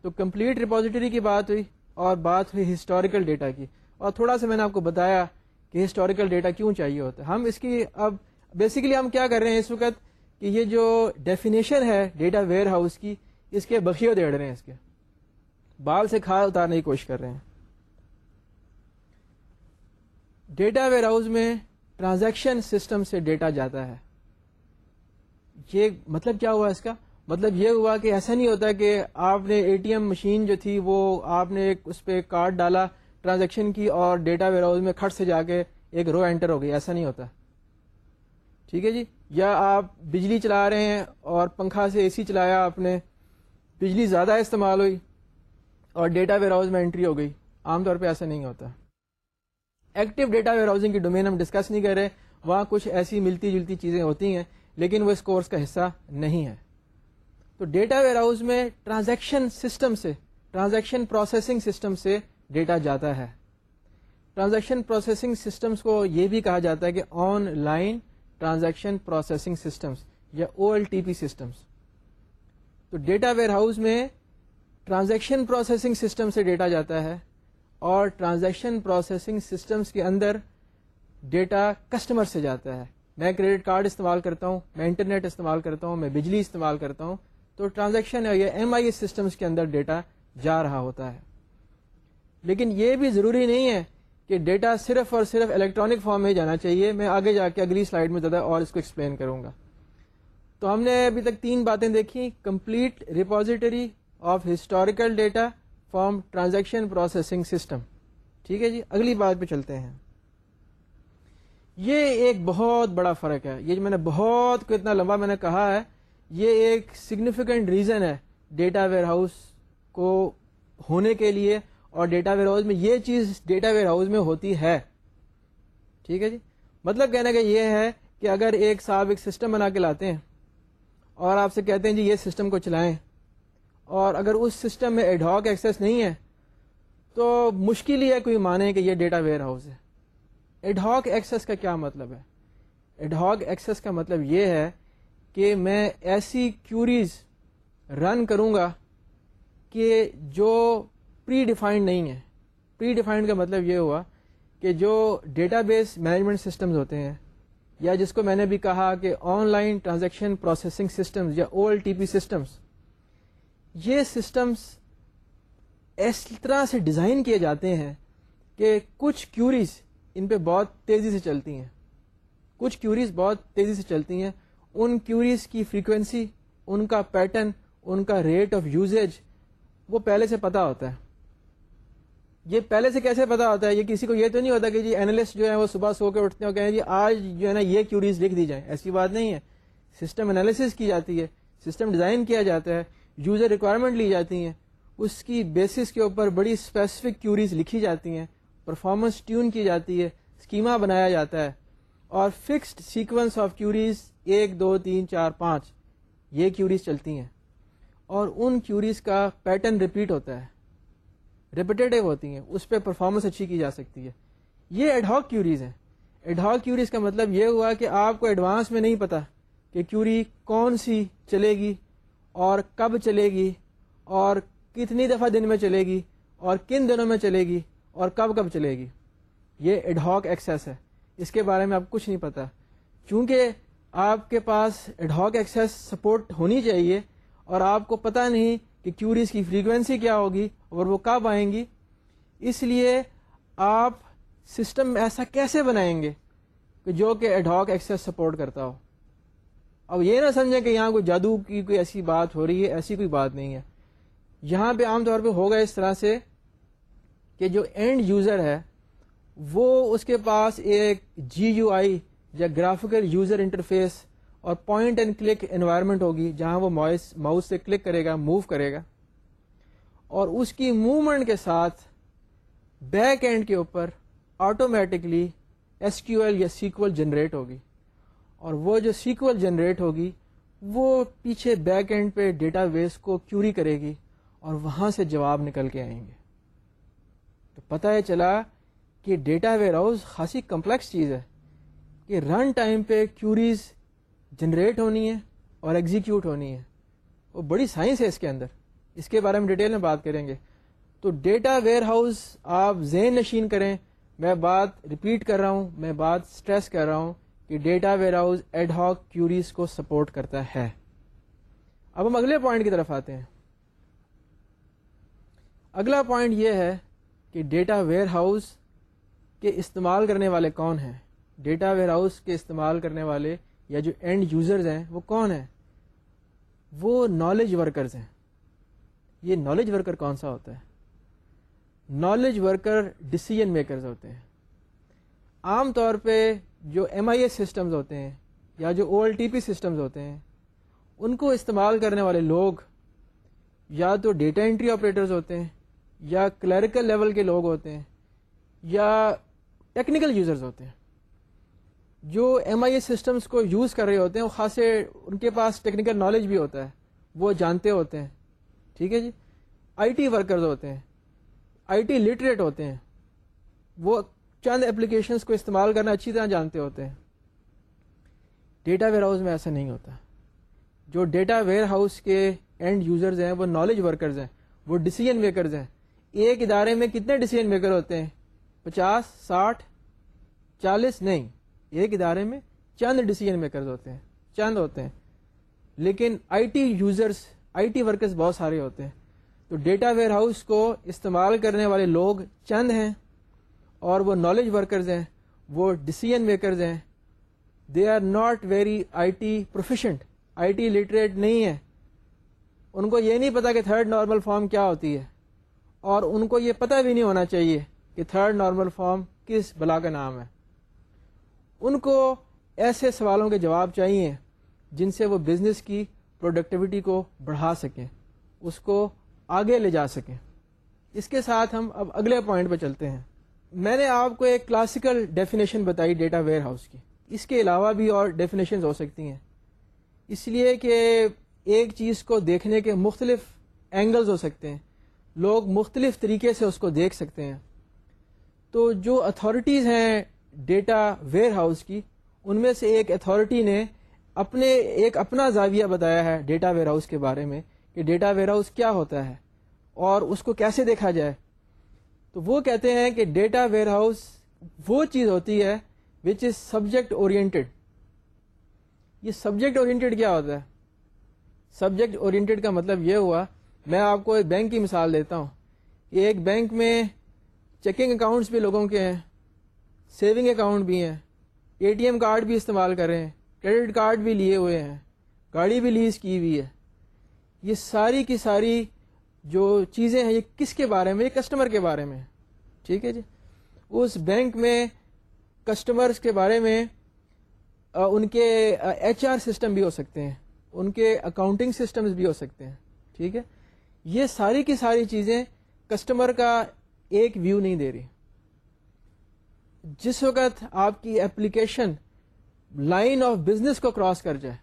تو کمپلیٹ ریپوزیٹری کی بات ہوئی اور بات ہوئی ہسٹوریکل ڈیٹا کی۔ اور تھوڑا سا میں نے آپ کو بتایا کہ ہسٹوریکل ڈیٹا کیوں چاہیے ہوتا ہے۔ ہم اس کی اب بیسیکلی ہم کیا کر رہے ہیں اس وقت کہ یہ جو ڈیفینیشن ہے ڈیٹا ویئر ہاؤس کی اس کے بخیو دیڑ رہے ہیں اس کے۔ بال سے کھا اتارنے کی کوشش کر رہے ہیں۔ ڈیٹا ویئر ہاؤس میں ٹرانزیکشن سسٹم سے ڈیٹا جاتا ہے۔ یہ مطلب کیا ہوا اس کا؟ مطلب یہ ہوا کہ ایسا نہیں ہوتا کہ آپ نے اے ٹی ایم مشین جو تھی وہ آپ نے اس پہ کارڈ ڈالا ٹرانزیکشن کی اور ڈیٹا ویئر ہاؤس میں کھٹ سے جا کے ایک رو انٹر ہو گئی، ایسا نہیں ہوتا۔ ٹھیک ہے جی؟ یا آپ بجلی چلا رہے ہیں اور پنکھا سے اے سی چلایا آپ نے بجلی زیادہ استعمال ہوئی اور ڈیٹا ویئر ہاؤس میں انٹری ہو گئی۔ عام طور پہ ایسا نہیں ہوتا۔ ایکٹیو ڈیٹا ویئر ہاؤسنگ کی ڈومین ہم ڈسکس نہیں کر رہے۔ وہاں کچھ ایسی ملتی جلتی چیزیں ہوتی ہیں، لیکن وہ اس کورس کا حصہ نہیں ہے۔ تو ڈیٹا ویئر ہاؤس میں ٹرانزیکشن سسٹم سے ٹرانزیکشن پروسیسنگ سسٹم سے ڈیٹا جاتا ہے۔ ٹرانزیکشن پروسیسنگ سسٹمز کو یہ بھی کہا جاتا ہے کہ online transaction processing systems یا O L T P systems تو ڈیٹا ویئر ہاؤس میں ٹرانزیکشن پروسیسنگ سسٹم سے ڈیٹا جاتا ہے اور ٹرانزیکشن پروسیسنگ سسٹمز کے اندر ڈیٹا کسٹمر سے جاتا ہے۔ میں کریڈٹ کارڈ استعمال کرتا ہوں، میں انٹرنیٹ استعمال کرتا ہوں، میں بجلی استعمال کرتا ہوں، تو ٹرانزیکشن یا ایم آئی سسٹمس کے اندر ڈیٹا جا رہا ہوتا ہے۔ لیکن یہ بھی ضروری نہیں ہے کہ ڈیٹا صرف اور صرف الیکٹرانک فارم میں جانا چاہیے۔ میں آگے جا کے اگلی سلائڈ میں زیادہ اور اس کو ایکسپلین کروں گا۔ تو ہم نے ابھی تک تین باتیں دیکھی complete repository of historical data from transaction processing system ٹھیک ہے جی اگلی بات پہ چلتے ہیں۔ یہ ایک بہت بڑا فرق ہے۔ یہ جو میں نے بہت کو اتنا لمبا میں نے کہا ہے، یہ ایک سگنیفیکنٹ ریزن ہے ڈیٹا ویئر ہاؤس کو ہونے کے لیے اور ڈیٹا ویئر ہاؤس میں یہ چیز ڈیٹا ویئر ہاؤس میں ہوتی ہے۔ ٹھیک ہے جی؟ مطلب کہنے کا یہ ہے کہ اگر ایک صاحب ایک سسٹم بنا کے لاتے ہیں اور آپ سے کہتے ہیں جی یہ سسٹم کو چلائیں۔ اور اگر اس سسٹم میں ایڈہاک ایکسیس نہیں ہے، تو مشکل ہی ہے کوئی مانے کہ یہ ڈیٹا ویئر ہاؤس ہے ایڈہاک ایکسیس کا کیا مطلب ہے؟ ایڈہاک ایکسیس کا مطلب یہ ہے کہ میں ایسی کیوریز رن کروں گا کہ جو پری ڈیفائنڈ نہیں ہے پری ڈیفائنڈ کا مطلب یہ ہوا کہ جو ڈیٹا بیس مینجمنٹ سسٹمز ہوتے ہیں یا جس کو میں نے بھی کہا کہ online transaction processing systems یا O L T P systems یہ سسٹمس اس طرح سے ڈیزائن کیے جاتے ہیں کہ کچھ کیوریز ان پہ بہت تیزی سے چلتی ہیں۔ کچھ کیوریز بہت تیزی سے چلتی ہیں۔ ان کیوریز کی فریکوینسی، ان کا پیٹرن، ان کا ریٹ آف یوزیج، وہ پہلے سے پتا ہوتا ہے۔ یہ پہلے سے کیسے پتا ہوتا ہے؟ یہ کسی کو یہ تو نہیں ہوتا کہ جی اینالسٹ جو ہے وہ صبح سو کے اٹھتے ہیں کہیں جی آج جو ہے نا یہ کیوریز لکھ دی جائیں۔ ایسی بات نہیں ہے۔ سسٹم انالیسس کی جاتی ہے۔ سسٹم ڈیزائن کیا جاتا ہے۔ یوزر ریکوائرمنٹ لی جاتی ہیں۔ اس کی بیسس کے اوپر بڑی اسپیسیفک کیوریز لکھی جاتی ہیں۔ پرفارمنس ٹیون کی جاتی ہے۔ اسکیما بنایا جاتا ہے۔ اور فکسڈ سیکوینس آف کیوریز ایک، دو، تین، چار، پانچ، یہ کیوریز چلتی ہیں۔ اور ان کیوریز کا پیٹرن ریپیٹ ہوتا ہے۔ ریپیٹیو ہوتی ہیں، اس پہ پرفارمنس اچھی کی جا سکتی ہے۔ یہ ایڈہاک کیوریز ہیں۔ ایڈہاک کیوریز کا مطلب یہ ہوا کہ آپ کو ایڈوانس میں نہیں پتا کہ کیوری کون سی چلے گی اور کب چلے گی اور کتنی دفعہ دن میں چلے گی اور کن دنوں میں چلے گی اور کب کب چلے گی۔ یہ ایڈہاک ایکسیس ہے۔ اس کے بارے میں آپ کچھ نہیں پتا۔ چونکہ آپ کے پاس ایڈہاک ایکسیس سپورٹ ہونی چاہیے اور آپ کو پتہ نہیں کہ کیوریز کی فریکوینسی کیا ہوگی اور وہ کب آئیں گی؟ اس لیے آپ سسٹم ایسا کیسے بنائیں گے کہ جو کہ ایڈہاک ایکسیس سپورٹ کرتا ہو؟ اب یہ نہ سمجھیں کہ یہاں کوئی جادو کی کوئی ایسی بات ہو رہی ہے، ایسی کوئی بات نہیں ہے۔ یہاں پہ عام طور پہ ہوگا اس طرح سے کہ جو اینڈ یوزر ہے، وہ اس کے پاس ایک جی یو آئی یا گرافیکل یوزر انٹرفیس اور پوائنٹ اینڈ کلک انوائرمنٹ ہوگی جہاں وہ ماؤس سے کلک کرے گا موو کرے گا. اور اس کی موومنٹ کے ساتھ بیک اینڈ کے اوپر آٹومیٹکلی ایس کیو ایل یا سیکول جنریٹ ہوگی. اور وہ جو سیکول جنریٹ ہوگی، وہ پیچھے بیک اینڈ پہ ڈیٹا بیس کو کیوری کرے گی اور وہاں سے جواب نکل کے آئیں گے. تو پتہ ہے چلا کہ ڈیٹا ویئر ہاؤس خاصی کمپلیکس چیز ہے کہ رن ٹائم پہ کیوریز جنریٹ ہونی ہے اور ایگزیکیوٹ ہونی ہے۔ وہ بڑی سائنس ہے اس کے اندر۔ اس کے بارے میں ڈیٹیل میں بات کریں گے۔ تو ڈیٹا ویئر ہاؤس آپ ذہن نشین کریں۔ میں بات ریپیٹ کر رہا ہوں، میں بات اسٹریس کر رہا ہوں کہ data warehouse ad hoc queries کو سپورٹ کرتا ہے۔ اب ہم اگلے پوائنٹ کی طرف آتے ہیں۔ اگلا پوائنٹ یہ ہے کہ ڈیٹا ویئر ہاؤس کے استعمال کرنے والے کون ہیں؟ ڈیٹا ویئر ہاؤس کے استعمال کرنے والے یا جو اینڈ یوزرز ہیں، وہ کون ہیں؟ وہ نالج ورکرز ہیں۔ یہ نالج ورکر کون سا ہوتا ہے؟ نالج ورکر ڈسیزن میکرز ہوتے ہیں۔ عام طور پہ جو ایم آئی ایس سسٹمز ہوتے ہیں، یا جو O L T P systems ہوتے ہیں، ان کو استعمال کرنے والے لوگ یا تو ڈیٹا انٹری آپریٹرز ہوتے ہیں، یا کلیریکل لیول کے لوگ ہوتے ہیں، یا ٹیکنیکل یوزرز ہوتے ہیں۔ جو ایم آئی اے سسٹمس کو یوز کر رہے ہوتے ہیں، وہ خاصے ان کے پاس ٹیکنیکل نالج بھی ہوتا ہے، وہ جانتے ہوتے ہیں، ٹھیک ہے جی؟ آئی ٹی ورکرز ہوتے ہیں، آئی ٹی لٹریٹ ہوتے ہیں، وہ چند اپلیکیشنس کو استعمال کرنا اچھی طرح جانتے ہوتے ہیں۔ ڈیٹا ویئر ہاؤس میں ایسا نہیں ہوتا۔ جو ڈیٹا ویئر ہاؤس کے اینڈ یوزرز ہیں، وہ نالج ورکرز ہیں، وہ ڈسیزن میکرز ہیں۔ ایک ادارے میں کتنے ڈسیزن میکر ہوتے ہیں؟ پچاس، ساٹھ، چالیس، نہیں۔ ایک ادارے میں چند ڈسیزن میکرز ہوتے ہیں، چند ہوتے ہیں۔ لیکن I T users I T workers بہت سارے ہوتے ہیں۔ تو ڈیٹا ویئر ہاؤس کو استعمال کرنے والے لوگ چند ہیں اور وہ نالج ورکرز ہیں، وہ ڈسیزن میکرز ہیں۔ They are not very I T proficient I T literate نہیں ہے ان کو یہ نہیں پتا کہ تھرڈ نارمل فارم کیا ہوتی ہے۔ اور ان کو یہ پتہ بھی نہیں ہونا چاہیے کہ تھرڈ نارمل فارم کس بلا کا نام ہے۔ ان کو ایسے سوالوں کے جواب چاہیے جن سے وہ بزنس کی پروڈکٹیوٹی کو بڑھا سکیں، اس کو آگے لے جا سکیں۔ اس کے ساتھ ہم اب اگلے پوائنٹ پہ چلتے ہیں۔ میں نے آپ کو ایک کلاسیکل ڈیفینیشن بتائی ڈیٹا ویئر ہاؤس کی۔ اس کے علاوہ بھی اور ڈیفینیشن ہو سکتی ہیں۔ اس لیے کہ ایک چیز کو دیکھنے کے مختلف اینگلز ہو سکتے ہیں۔ لوگ مختلف طریقے سے اس کو دیکھ سکتے ہیں۔ تو جو اتھارٹیز ہیں ڈیٹا ویئر ہاؤس کی، ان میں سے ایک اتھارٹی نے اپنے، ایک اپنا زاویہ بتایا ہے ڈیٹا ویئر ہاؤس کے بارے میں کہ ڈیٹا ویئر ہاؤس کیا ہوتا ہے اور اس کو کیسے دیکھا جائے۔ تو وہ کہتے ہیں کہ ڈیٹا ویئر ہاؤس وہ چیز ہوتی ہے وچ از سبجیکٹ اورینٹیڈ یہ سبجیکٹ اورینٹیڈ کیا ہوتا ہے؟ سبجیکٹ اورینٹیڈ کا مطلب یہ ہوا، میں آپ کو ایک بینک کی مثال دیتا ہوں کہ ایک بینک میں چیکنگ اکاؤنٹس بھی لوگوں کے ہیں۔ سیونگ اکاؤنٹ بھی ہیں، اے ٹی ایم کارڈ بھی استعمال کر رہے ہیں، کریڈٹ کارڈ بھی لیے ہوئے ہیں، گاڑی بھی لیز کی ہوئی ہے۔ یہ ساری کی ساری جو چیزیں ہیں، یہ کس کے بارے میں؟ یہ کسٹمر کے بارے میں۔ ٹھیک ہے جی؟ اس بینک میں کسٹمرز کے بارے میں ان کے ایچ آر سسٹم بھی ہو سکتے ہیں، ان کے اکاؤنٹنگ سسٹمز بھی ہو سکتے ہیں۔ ٹھیک ہے؟ یہ ساری کی ساری چیزیں کسٹمر کا ایک ویو نہیں دے رہی۔ جس وقت آپ کی اپلیکیشن لائن آف بزنس کو کراس کر جائے،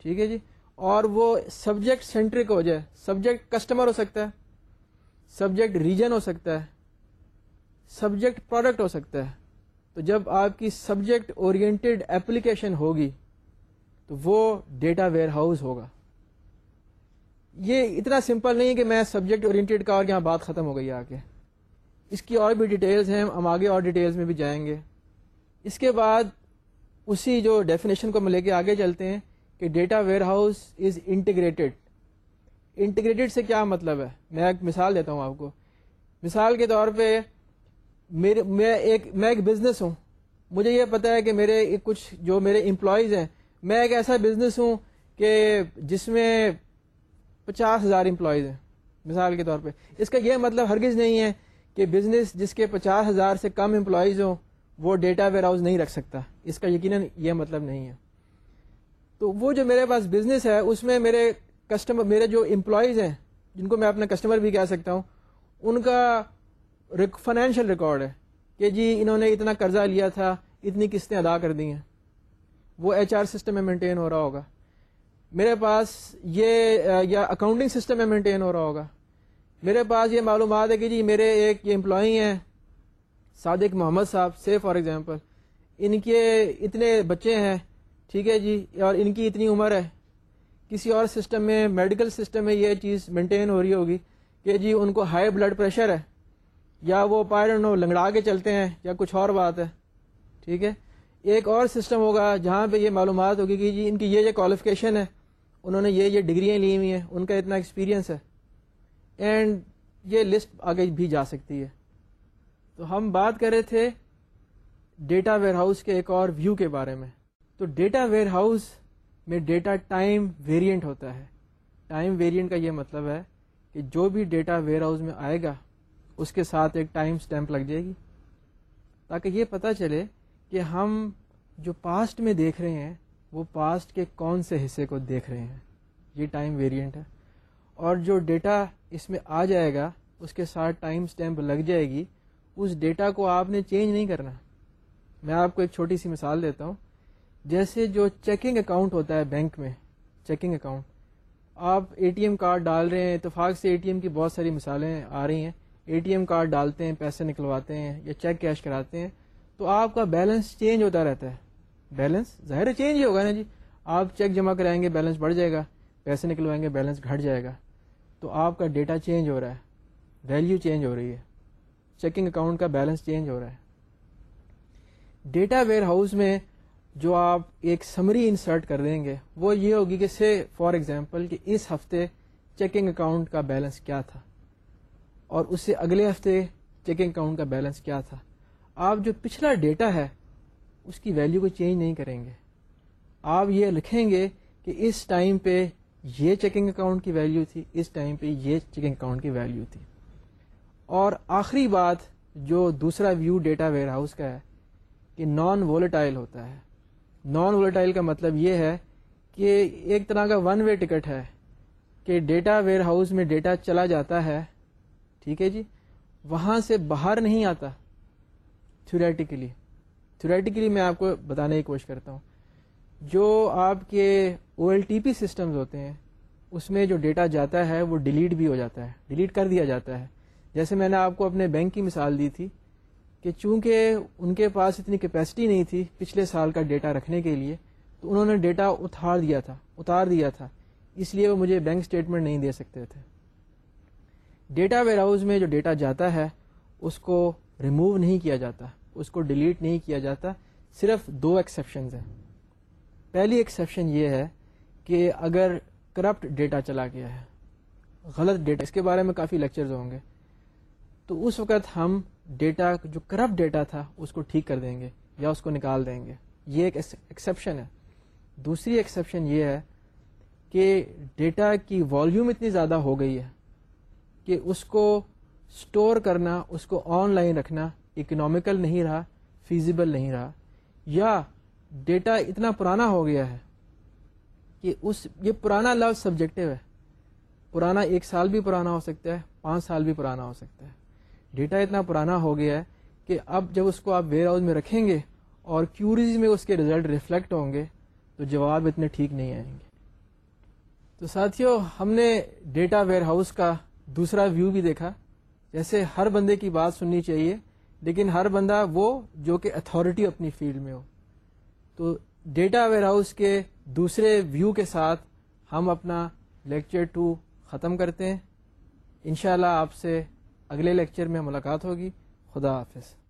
ٹھیک ہے جی اور وہ سبجیکٹ سینٹرک ہو جائے، سبجیکٹ کسٹمر ہو سکتا ہے، سبجیکٹ ریجن ہو سکتا ہے، سبجیکٹ پروڈکٹ ہو سکتا ہے، تو جب آپ کی سبجیکٹ اورینٹیڈ اپلیکیشن ہوگی، تو وہ ڈیٹا ویئر ہاؤس ہوگا۔ یہ اتنا سمپل نہیں ہے کہ میں سبجیکٹ اورینٹیڈ کا اور یہاں بات ختم ہو گئی آ کے اس کی اور بھی ڈیٹیلز ہیں، ہم آگے اور ڈیٹیلز میں بھی جائیں گے۔ اس کے بعد اسی جو ڈیفینیشن کو ہم لے کے آگے چلتے ہیں کہ data warehouse is integrated integrated سے کیا مطلب ہے؟ میں ایک مثال دیتا ہوں آپ کو۔ مثال کے طور پہ میرے، میں ایک میں ایک بزنس ہوں۔ مجھے یہ پتا ہے کہ میرے کچھ جو میرے امپلائیز ہیں، میں ایک ایسا بزنس ہوں کہ جس میں پچاس ہزار امپلائیز ہیں۔ مثال کے طور پہ۔ اس کا یہ مطلب ہرگز نہیں ہے کہ بزنس جس کے پچاس ہزار سے کم امپلائیز ہوں، وہ ڈیٹا ویئر ہاؤس نہیں رکھ سکتا۔ اس کا یقیناً یہ مطلب نہیں ہے۔ تو وہ جو میرے پاس بزنس ہے، اس میں میرے کسٹمر میرے جو امپلائیز ہیں، جن کو میں اپنا کسٹمر بھی کہہ سکتا ہوں، ان کا فائنینشیل ریکارڈ ہے کہ جی انہوں نے اتنا قرضہ لیا تھا، اتنی قسطیں ادا کر دی ہیں۔ وہ ایچ آر سسٹم میں مینٹین ہو رہا ہوگا۔ میرے پاس یہ، یا اکاؤنٹنگ سسٹم میں مینٹین ہو رہا ہوگا۔ میرے پاس یہ معلومات ہے کہ جی میرے ایک یہ امپلائی ہیں، صادق محمد صاحب سے فار ایگزامپل ان کے اتنے بچے ہیں، ٹھیک ہے جی اور ان کی اتنی عمر ہے۔ کسی اور سسٹم میں میڈیکل سسٹم میں یہ چیز مینٹین ہو رہی ہوگی کہ جی ان کو ہائی بلڈ پریشر ہے۔ یا وہ نو لنگڑا کے چلتے ہیں، یا کچھ اور بات ہے، ٹھیک ہے۔ ایک اور سسٹم ہوگا جہاں پہ یہ معلومات ہوگی کہ جی ان کی یہ یہ کوالیفکیشن ہے، انہوں نے یہ یہ ڈگریاں لی ہوئی ہیں، ان کا اتنا ایکسپیرینس ہے۔ اینڈ یہ لسٹ آگے بھی جا سکتی ہے۔ تو ہم بات کر رہے تھے ڈیٹا ویئر ہاؤس کے ایک اور ویو کے بارے میں۔ تو ڈیٹا ویئر ہاؤس میں ڈیٹا ٹائم ویریئنٹ ہوتا ہے۔ ٹائم ویریئنٹ کا یہ مطلب ہے کہ جو بھی ڈیٹا ویئر ہاؤس میں آئے گا، اس کے ساتھ ایک ٹائم سٹیمپ لگ جائے گی۔ تاکہ یہ پتہ چلے کہ ہم جو پاسٹ میں دیکھ رہے ہیں، وہ پاسٹ کے کون سے حصے کو دیکھ رہے ہیں۔ یہ ٹائم ویریئنٹ ہے۔ اور جو ڈیٹا اس میں آ جائے گا، اس کے ساتھ ٹائم سٹیمپ لگ جائے گی، اس ڈیٹا کو آپ نے چینج نہیں کرنا۔ میں آپ کو ایک چھوٹی سی مثال دیتا ہوں۔ جیسے جو چیکنگ اکاؤنٹ ہوتا ہے بینک میں چیکنگ اکاؤنٹ آپ اے ٹی ایم کارڈ ڈال رہے ہیں، اتفاق سے اے ٹی ایم کی بہت ساری مثالیں آ رہی ہیں۔ اے ٹی ایم کارڈ ڈالتے ہیں، پیسے نکلواتے ہیں یا چیک کیش کراتے ہیں، تو آپ کا بیلنس چینج ہوتا رہتا ہے۔ بیلنس ظاہر چینج ہی ہوگا نا جی۔ آپ چیک جمع کرائیں گے بیلنس بڑھ جائے گا۔ پیسے نکلوائیں گے بیلنس گھٹ جائے گا۔ تو آپ کا ڈیٹا چینج ہو رہا ہے ویلیو چینج ہو رہی ہے۔ چیکنگ اکاؤنٹ کا بیلنس چینج ہو رہا ہے۔ ڈیٹا ویئر ہاؤس میں جو آپ ایک سمری انسرٹ کر دیں گے، وہ یہ ہوگی کہ سے فار ایگزامپل کہ اس ہفتے چیکنگ اکاؤنٹ کا بیلنس کیا تھا۔ اور اس سے اگلے ہفتے چیکنگ اکاؤنٹ کا بیلنس کیا تھا۔ آپ جو پچھلا ڈیٹا ہے، اس کی ویلیو کو چینج نہیں کریں گے۔ آپ یہ لکھیں گے کہ اس ٹائم پہ یہ چیکنگ اکاؤنٹ کی ویلیو تھی، اس ٹائم پہ یہ چیکنگ اکاؤنٹ کی ویلیو تھی۔ اور آخری بات جو دوسرا ویو ڈیٹا ویئر ہاؤس کا ہے کہ نان وولیٹائل ہوتا ہے۔ نان وولیٹائل کا مطلب یہ ہے کہ ایک طرح کا ون وے ٹکٹ ہے کہ ڈیٹا ویئر ہاؤس میں ڈیٹا چلا جاتا ہے۔ ٹھیک ہے جی؟ وہاں سے باہر نہیں آتا تھوریٹیکلی تھوریٹیکلی میں آپ کو بتانے کی کوشش کرتا ہوں۔ جو آپ کے O L T P systems ہوتے ہیں، اس میں جو ڈیٹا جاتا ہے وہ ڈیلیٹ بھی ہو جاتا ہے ڈیلیٹ کر دیا جاتا ہے۔ جیسے میں نے آپ کو اپنے بینک کی مثال دی تھی کہ چونکہ ان کے پاس اتنی کیپیسٹی نہیں تھی پچھلے سال کا ڈیٹا رکھنے کے لیے، تو انہوں نے ڈیٹا اتار دیا تھا، اتار دیا تھا۔ اس لیے وہ مجھے بینک اسٹیٹمنٹ نہیں دے سکتے تھے۔ ڈیٹا ویئر ہاؤس میں جو ڈیٹا جاتا ہے، اس کو ریموو نہیں کیا جاتا، اس کو ڈیلیٹ نہیں کیا جاتا، صرف دو ایکسیپشنز ہیں۔ پہلی ایکسیپشن یہ ہے کہ اگر کرپٹ ڈیٹا چلا گیا ہے، غلط ڈیٹا اس کے بارے میں کافی لیکچرز ہوں گے۔ تو اس وقت ہم ڈیٹا جو کرپٹ ڈیٹا تھا، اس کو ٹھیک کر دیں گے یا اس کو نکال دیں گے۔ یہ ایک ایکسیپشن ہے۔ دوسری ایکسیپشن یہ ہے کہ ڈیٹا کی والیوم اتنی زیادہ ہو گئی ہے کہ اس کو اسٹور کرنا، اس کو آن لائن رکھنا اکنامیکل نہیں رہا فیزیبل نہیں رہا۔ یا ڈیٹا اتنا پرانا ہو گیا ہے کہ اس یہ پرانا لفظ سبجیکٹو ہے۔ پرانا ایک سال بھی پرانا ہو سکتا ہے، پانچ سال بھی پرانا ہو سکتا ہے۔ ڈیٹا اتنا پرانا ہو گیا ہے کہ اب جب اس کو آپ ویئر ہاؤس میں رکھیں گے اور کیوریز میں اس کے ریزلٹ ریفلیکٹ ہوں گے تو جواب اتنے ٹھیک نہیں آئیں گے۔ تو ساتھیوں ہم نے ڈیٹا ویئر ہاؤس کا دوسرا ویو بھی دیکھا۔ جیسے ہر بندے کی بات سننی چاہیے، لیکن ہر بندہ وہ جو کہ اتھارٹی اپنی فیلڈ میں ہو۔ تو ڈیٹا ویئر ہاؤس کے دوسرے ویو کے ساتھ ہم اپنا لیکچر ٹو ختم کرتے ہیں۔ انشاءاللہ اللہ آپ سے اگلے لیکچر میں ملاقات ہوگی۔ خدا حافظ۔